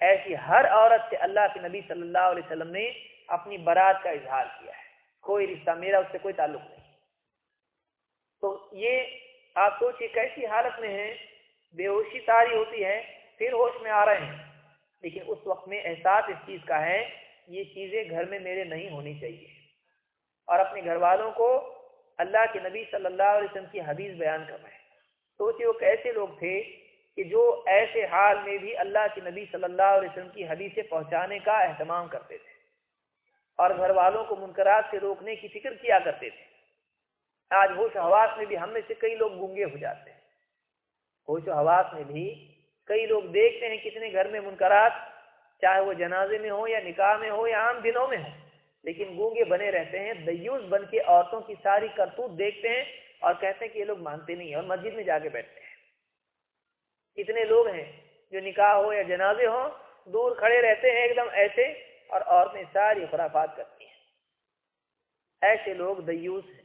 ایسی ہر عورت سے اللہ کے نبی صلی اللہ علیہ وسلم نے اپنی برات کا اظہار کیا ہے۔ کوئی رشتہ میرا، اس سے کوئی تعلق نہیں۔ تو یہ آپ سوچیے کیسی حالت میں ہیں؟ بے ہوشی تاری ہوتی ہے، پھر ہوش میں آ رہے ہیں۔ لیکن اس وقت میں احساس اس چیز کا ہے، یہ چیزیں گھر میں میرے نہیں ہونی چاہیے۔ اور اپنے گھر والوں کو اللہ کے نبی صلی اللہ علیہ وسلم کی حدیث بیان کر رہے ہیں سوچے وہ کیسے لوگ تھے کہ جو ایسے حال میں بھی اللہ کے نبی صلی اللہ علیہ وسلم کی حدیثیں پہنچانے کا اہتمام کرتے تھے۔ اور گھر والوں کو منکرات سے روکنے کی فکر کیا کرتے تھے۔ آج ہوش و حواس میں بھی ہم میں سے کئی لوگ گنگے ہو جاتے ہیں۔ ہوش و حواس میں بھی کئی لوگ دیکھتے ہیں کتنے گھر میں منکرات، چاہے وہ جنازے میں ہو یا نکاح میں ہو یا عام دنوں میں ہو لیکن گونگے بنے رہتے ہیں دیوس بن کے عورتوں کی ساری کرتوت دیکھتے ہیں اور کہتے ہیں کہ یہ لوگ مانتے نہیں اور مسجد میں جا کے بیٹھتے ہیں۔ کتنے لوگ ہیں جو نکاح ہو یا جنازے ہوں، دور کھڑے رہتے ہیں، ایک دم ایسے، اور عورتیں ساری خرافات کرتی ہیں۔ ایسے لوگ دیوس ہیں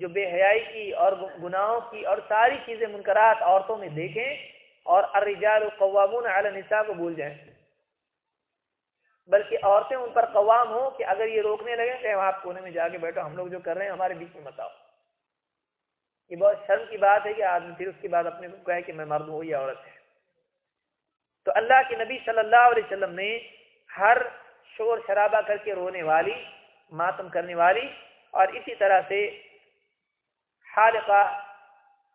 جو بے حیائی کی اور گناہوں کی اور ساری چیزیں منکرات عورتوں میں دیکھیں اور الرجال قوامون علی النساء کو بھول جائیں۔ بلکہ عورتیں ان پر قوام ہوں کہ اگر یہ روکنے لگے کہ آپ کونے میں جا کے بیٹھو، ہم لوگ جو کر رہے ہیں ہمارے بیچ میں بتاؤ یہ بہت شرم کی بات ہے کہ آدمی پھر اس کے بعد اپنے کو کہے کہ میں مرد ہوں یا عورت ہے۔ تو اللہ کے نبی صلی اللہ علیہ وسلم نے ہر شور شرابہ کر کے رونے والی، ماتم کرنے والی اور اسی طرح سے حالقہ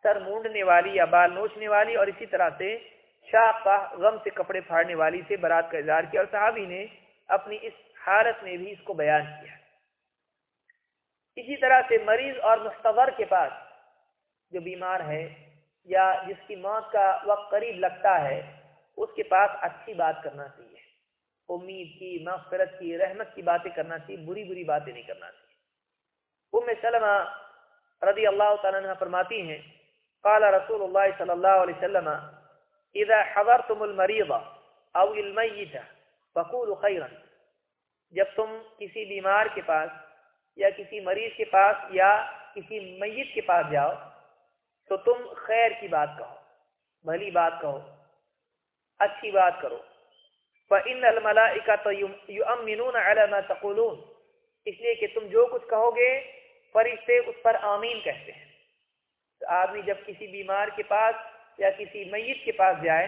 سر مونڈنے والی یا بال نوچنے والی اور اسی طرح سے شاقہ غم سے کپڑے پھاڑنے والی سے برات کا اظہار کیا اور صحابی نے اپنی اس حالت میں بھی اس کو بیان کیا۔ اسی طرح سے مریض اور مستور کے پاس جو بیمار ہے یا جس کی موت کا وقت قریب لگتا ہے، اس کے پاس اچھی بات کرنا چاہیے۔ امید کی، مغفرت کی، رحمت کی باتیں کرنا چاہیے، بری بری باتیں نہیں کرنا چاہیے۔ ام سلمہ رضی اللہ تعالیٰ عنہ فرماتی ہیں قال رسول اللہ صلی اللہ علیہ وسلم اذا حضرتم المریض او المیت فقولوا خیرا جب تم کسی بیمار کے پاس یا کسی مریض کے پاس یا کسی میت کے پاس جاؤ، تو تم خیر کی بات کہو، بھلی بات کہو، اچھی بات کرو۔ فَإِنَّ الْمَلَائِكَةَ يُؤَمِّنُونَ عَلَى مَا تَقُولُونَ۔ اس لیے کہ تم جو کچھ کہو گے، فرشتے اس پر آمین کہتے ہیں۔ تو آدمی جب کسی بیمار کے پاس یا کسی میت کے پاس جائے،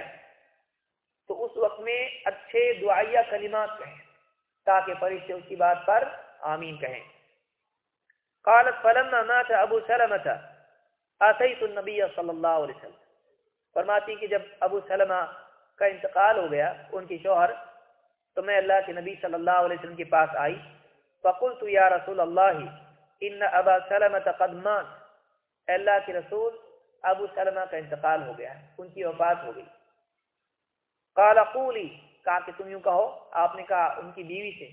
تو اس وقت میں اچھے دعائیہ کلمات کہیں، تاکہ فرشتے اس کی بات پر آمین کہیں۔ قالت فلما مات ابو سلمہ اتیت النبی صلی اللہ علیہ وسلم۔ فرماتی کہ جب ابو سلمہ کا انتقال ہو گیا، ان کی شوہر، تو میں اللہ کے نبی صلی اللہ علیہ وسلم کے پاس آئی۔ فقلت یا رسول اللہ، ان ابا سلمہ قد مات۔ اللہ کے رسول ابو سلمہ کا انتقال ہو گیا، ان کی وفات ہو گئی۔ قال، قولی، کہا کہ تم یوں کہو۔ آپ نے کہا، ان کی بیوی سے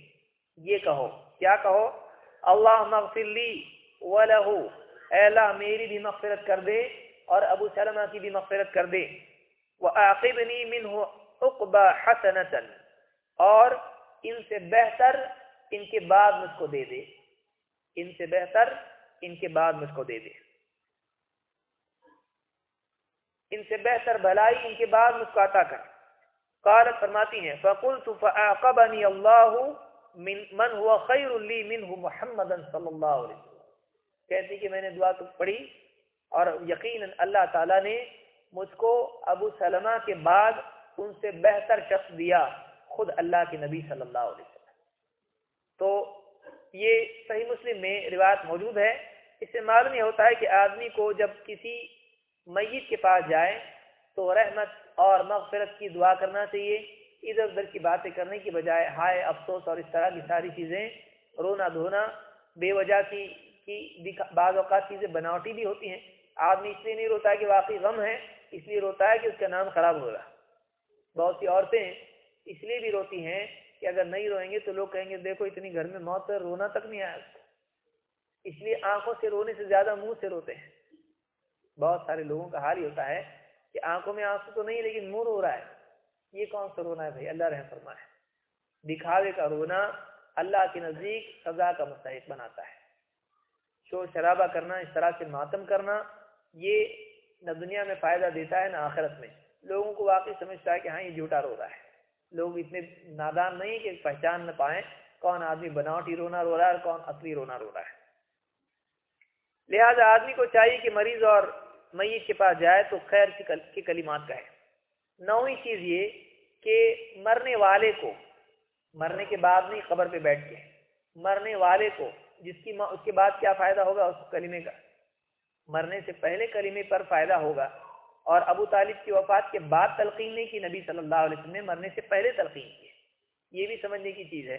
یہ کہو۔ کیا کہو؟ اللہ مغفر لی ولہو۔ اے اللہ، میری بھی مغفرت کر دے اور ابو سلمہ کی بھی مغفرت کر دے۔ وَآقِبْنِي مِنْهُ عُقْبَ حَسَنَةً۔ اور ان سے بہتر ان کے بعد مجھ کو دے دے۔ ان سے بہتر ان کے بعد مجھ کو دے دے۔ ان سے بہتر بھلائی ان کے بعد مجھ کو عطا کر۔ قالت فرماتی ہیں، فَقُلْتُ فَآقَبَنِي اللَّهُ من من هو خیر لی منه محمد صلی اللہ علیہ وسلم۔ کہتی کہ میں نے دعا تو پڑھی اور یقینا اللہ تعالی نے مجھ کو ابو سلمہ کے بعد ان سے بہتر شخص دیا، خود اللہ کے نبی صلی اللہ علیہ وسلم۔ تو یہ صحیح مسلم میں روایت موجود ہے۔ اس سے معلوم یہ ہوتا ہے کہ آدمی کو جب کسی میت کے پاس جائے تو رحمت اور مغفرت کی دعا کرنا چاہیے۔ ادھر ادھر کی باتیں کرنے کی بجائے ہائے افسوس اور اس طرح کی ساری چیزیں، رونا دھونا، بے وجہ کی کی بعض اوقات چیزیں بناوٹی بھی ہوتی ہیں۔ آدمی اس لیے نہیں روتا ہے کہ واقعی غم ہے، اس لیے روتا ہے کہ اس کا نام خراب ہو رہا بہت سی عورتیں اس لیے بھی روتی ہیں کہ اگر نہیں روئیں گے تو لوگ کہیں گے، دیکھو اتنی گھر میں موت ہے، رونا تک نہیں آیا۔ اس لیے آنکھوں سے رونے سے زیادہ منہ سے روتے ہیں۔ بہت سارے لوگوں کا حال ہی ہوتا ہے کہ آنکھوں میں آنسو تو نہیں، لیکن منہ رو رہا ہے۔ یہ کون سا رونا ہے بھائی؟ اللہ رحم فرمائے۔ دکھاوے کا رونا اللہ کے نزدیک سزا کا مستحق بناتا ہے۔ شور شرابہ کرنا اس طرح سے ماتم کرنا، یہ نہ دنیا میں فائدہ دیتا ہے، نہ آخرت میں۔ لوگوں کو واقعی سمجھتا ہے کہ ہاں یہ جھوٹا رو رہا ہے۔ لوگ اتنے نادان نہیں کہ پہچان نہ پائیں کون آدمی بناوٹی رونا رو رہا ہے اور کون اصلی رونا رو رہا ہے۔ لہذا آدمی کو چاہیے کہ مریض اور میت کے پاس جائے تو خیر کی کلمات کہے۔ نویں چیز یہ کہ مرنے والے کو مرنے کے بعد نہیں، قبر پہ بیٹھ کے۔ مرنے والے کو، جس کی اس کے بعد کیا فائدہ ہوگا؟ اس کلمے کا۔ مرنے سے پہلے کلمے پر فائدہ ہوگا۔ اور ابو طالب کی وفات کے بعد تلقین نہیں کی، نبی صلی اللہ علیہ وسلم نے مرنے سے پہلے تلقین کی۔ یہ بھی سمجھنے کی چیز ہے۔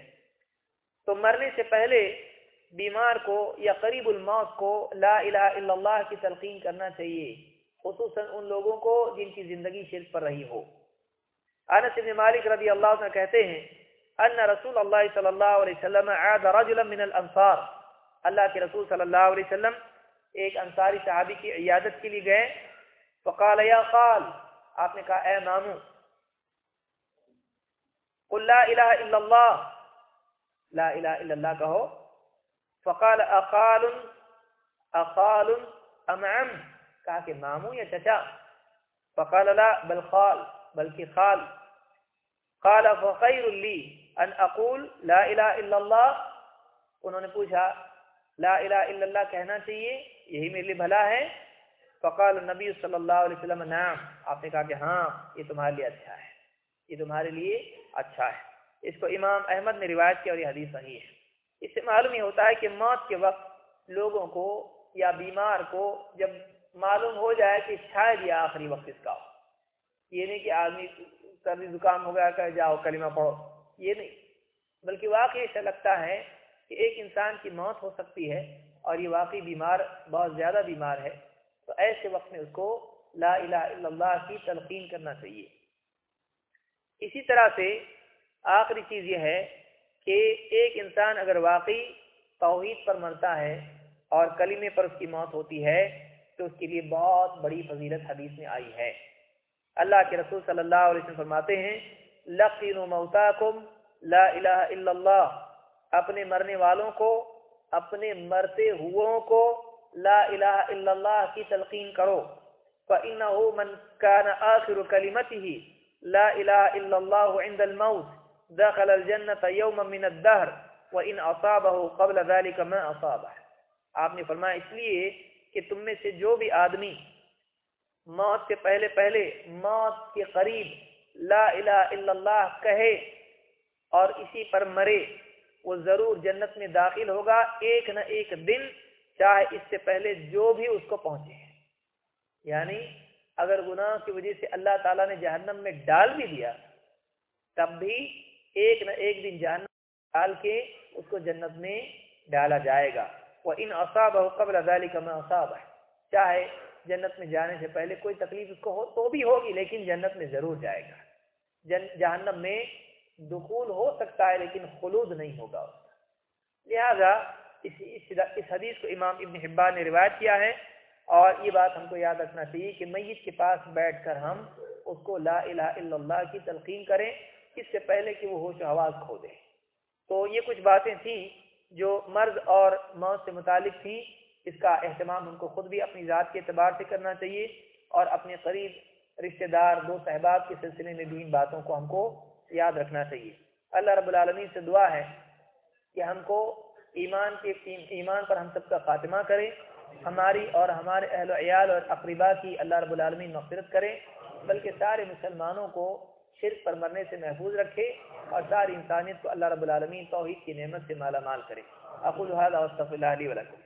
تو مرنے سے پہلے بیمار کو یا قریب الموت کو لا الہ الا اللہ کی تلقین کرنا چاہیے، خصوصاً ان لوگوں کو جن کی زندگی شرک پر رہی ہو۔ انس بن مالک رضی اللہ عنہ کہتے ہیں، ان رسول اللہ صلی اللہ علیہ وسلم عاد رجلا من الانصار. اللہ کے رسول صلی اللہ علیہ وسلم ایک انصاری صحابی کی عیادت کے لیے گئے۔ فقال، یا قال آپ نے کہا، اے مامو قل لا الہ الا اللہ لا الہ الا اللہ کہو۔ فقال اقال اقال ام عم؟ کہا کہ مامو یا چچا. فقال لا، بل خال بلکہ خال. قال فخیر لی ان اقول لا الہ الا اللہ انہوں نے پوچھا، لا الہ الا اللہ کہنا چاہیے؟ یہی میرے لیے بھلا ہے؟ فقال نبی صلی اللہ علیہ وسلم، نعم. آپ نے کہا کہ ہاں یہ تمہارے لیے اچھا ہے۔ یہ تمہارے لیے اچھا ہے۔ اس کو امام احمد نے روایت کیا اور یہ حدیث صحیح ہے۔ اس سے معلوم یہ ہوتا ہے کہ موت کے وقت لوگوں کو یا بیمار کو جب معلوم ہو جائے کہ شاید یہ آخری وقت اس کا ہو۔ یہ نہیں کہ آدمی سردی زکام ہو گیا کہ جاؤ، کلمہ پڑھو۔ یہ نہیں۔ بلکہ واقعی ایسا لگتا ہے کہ ایک انسان کی موت ہو سکتی ہے اور یہ واقعی بیمار، بہت زیادہ بیمار ہے۔ تو ایسے وقت میں اس کو لا الہ الا اللہ کی تلقین کرنا چاہیے۔ اسی طرح سے آخری چیز یہ ہے کہ ایک انسان اگر واقعی توحید پر مرتا ہے اور کلمے پر اس کی موت ہوتی ہے، تو اس کے لیے بہت بڑی فضیلت حدیث میں آئی ہے۔ اللہ کے رسول صلی اللہ علیہ وسلم فرماتے ہیں لقین موتاکم، لا الہ الا اللہ۔ اپنے مرنے والوں کو، اپنے مرتے ہوئوں کو لا الہ الا اللہ کی تلقین کرو۔ فإنه من كان آخر كلمته لا إله إلا الله عند الموت۔ دخل الجنة يوما من الدهر وإن أصابه قبل ذلك ما أصابه. آپ نے فرمایا، اس لیے کہ تم میں سے جو بھی آدمی موت سے پہلے پہلے موت کے قریب لا الہ الا اللہ کہے اور اسی پر مرے، وہ ضرور جنت میں داخل ہوگا ایک نہ ایک دن، چاہے اس سے پہلے جو بھی اس کو پہنچے یعنی اگر گناہ کی وجہ سے اللہ تعالیٰ نے جہنم میں ڈال بھی دیا، تب بھی ایک نہ ایک دن جہنم ڈال کے اس کو جنت میں ڈالا جائے گا۔ وہ ان اصاب ہو قبل ادالی کا میں اصاب ہے چاہے جنت میں جانے سے پہلے کوئی تکلیف اس کو ہو تو بھی ہوگی لیکن جنت میں ضرور جائے گا۔ جن جہنم میں دخول ہو سکتا ہے لیکن خلود نہیں ہوگا اس کا۔ لہذا اس, اس حدیث کو امام ابن حبان نے روایت کیا ہے۔ اور یہ بات ہم کو یاد رکھنا چاہیے کہ میت کے پاس بیٹھ کر ہم اس کو لا الہ الا اللہ کی تلقین کریں۔ اس سے پہلے کہ وہ ہوش و حواس کھو دے۔ تو یہ کچھ باتیں تھیں جو مرض اور موت سے متعلق تھیں۔ اس کا اہتمام ہم کو خود بھی اپنی ذات کے اعتبار سے کرنا چاہیے اور اپنے قریب رشتہ دار، دوست احباب کے سلسلے میں بھی ان باتوں کو ہم کو یاد رکھنا چاہیے۔ اللہ رب العالمین سے دعا ہے کہ ہم کو ایمان کے ایمان پر ہم سب کا خاتمہ کریں۔ ہماری اور ہمارے اہل و عیال اور اقربا کی اللہ رب العالمین مغفرت کرے بلکہ سارے مسلمانوں کو شرک پر مرنے سے محفوظ رکھے اور ساری انسانیت کو اللہ رب العالمین توحید کی نعمت سے مالا مال کرے۔ اقول هذا واستغفر الله لي ولكم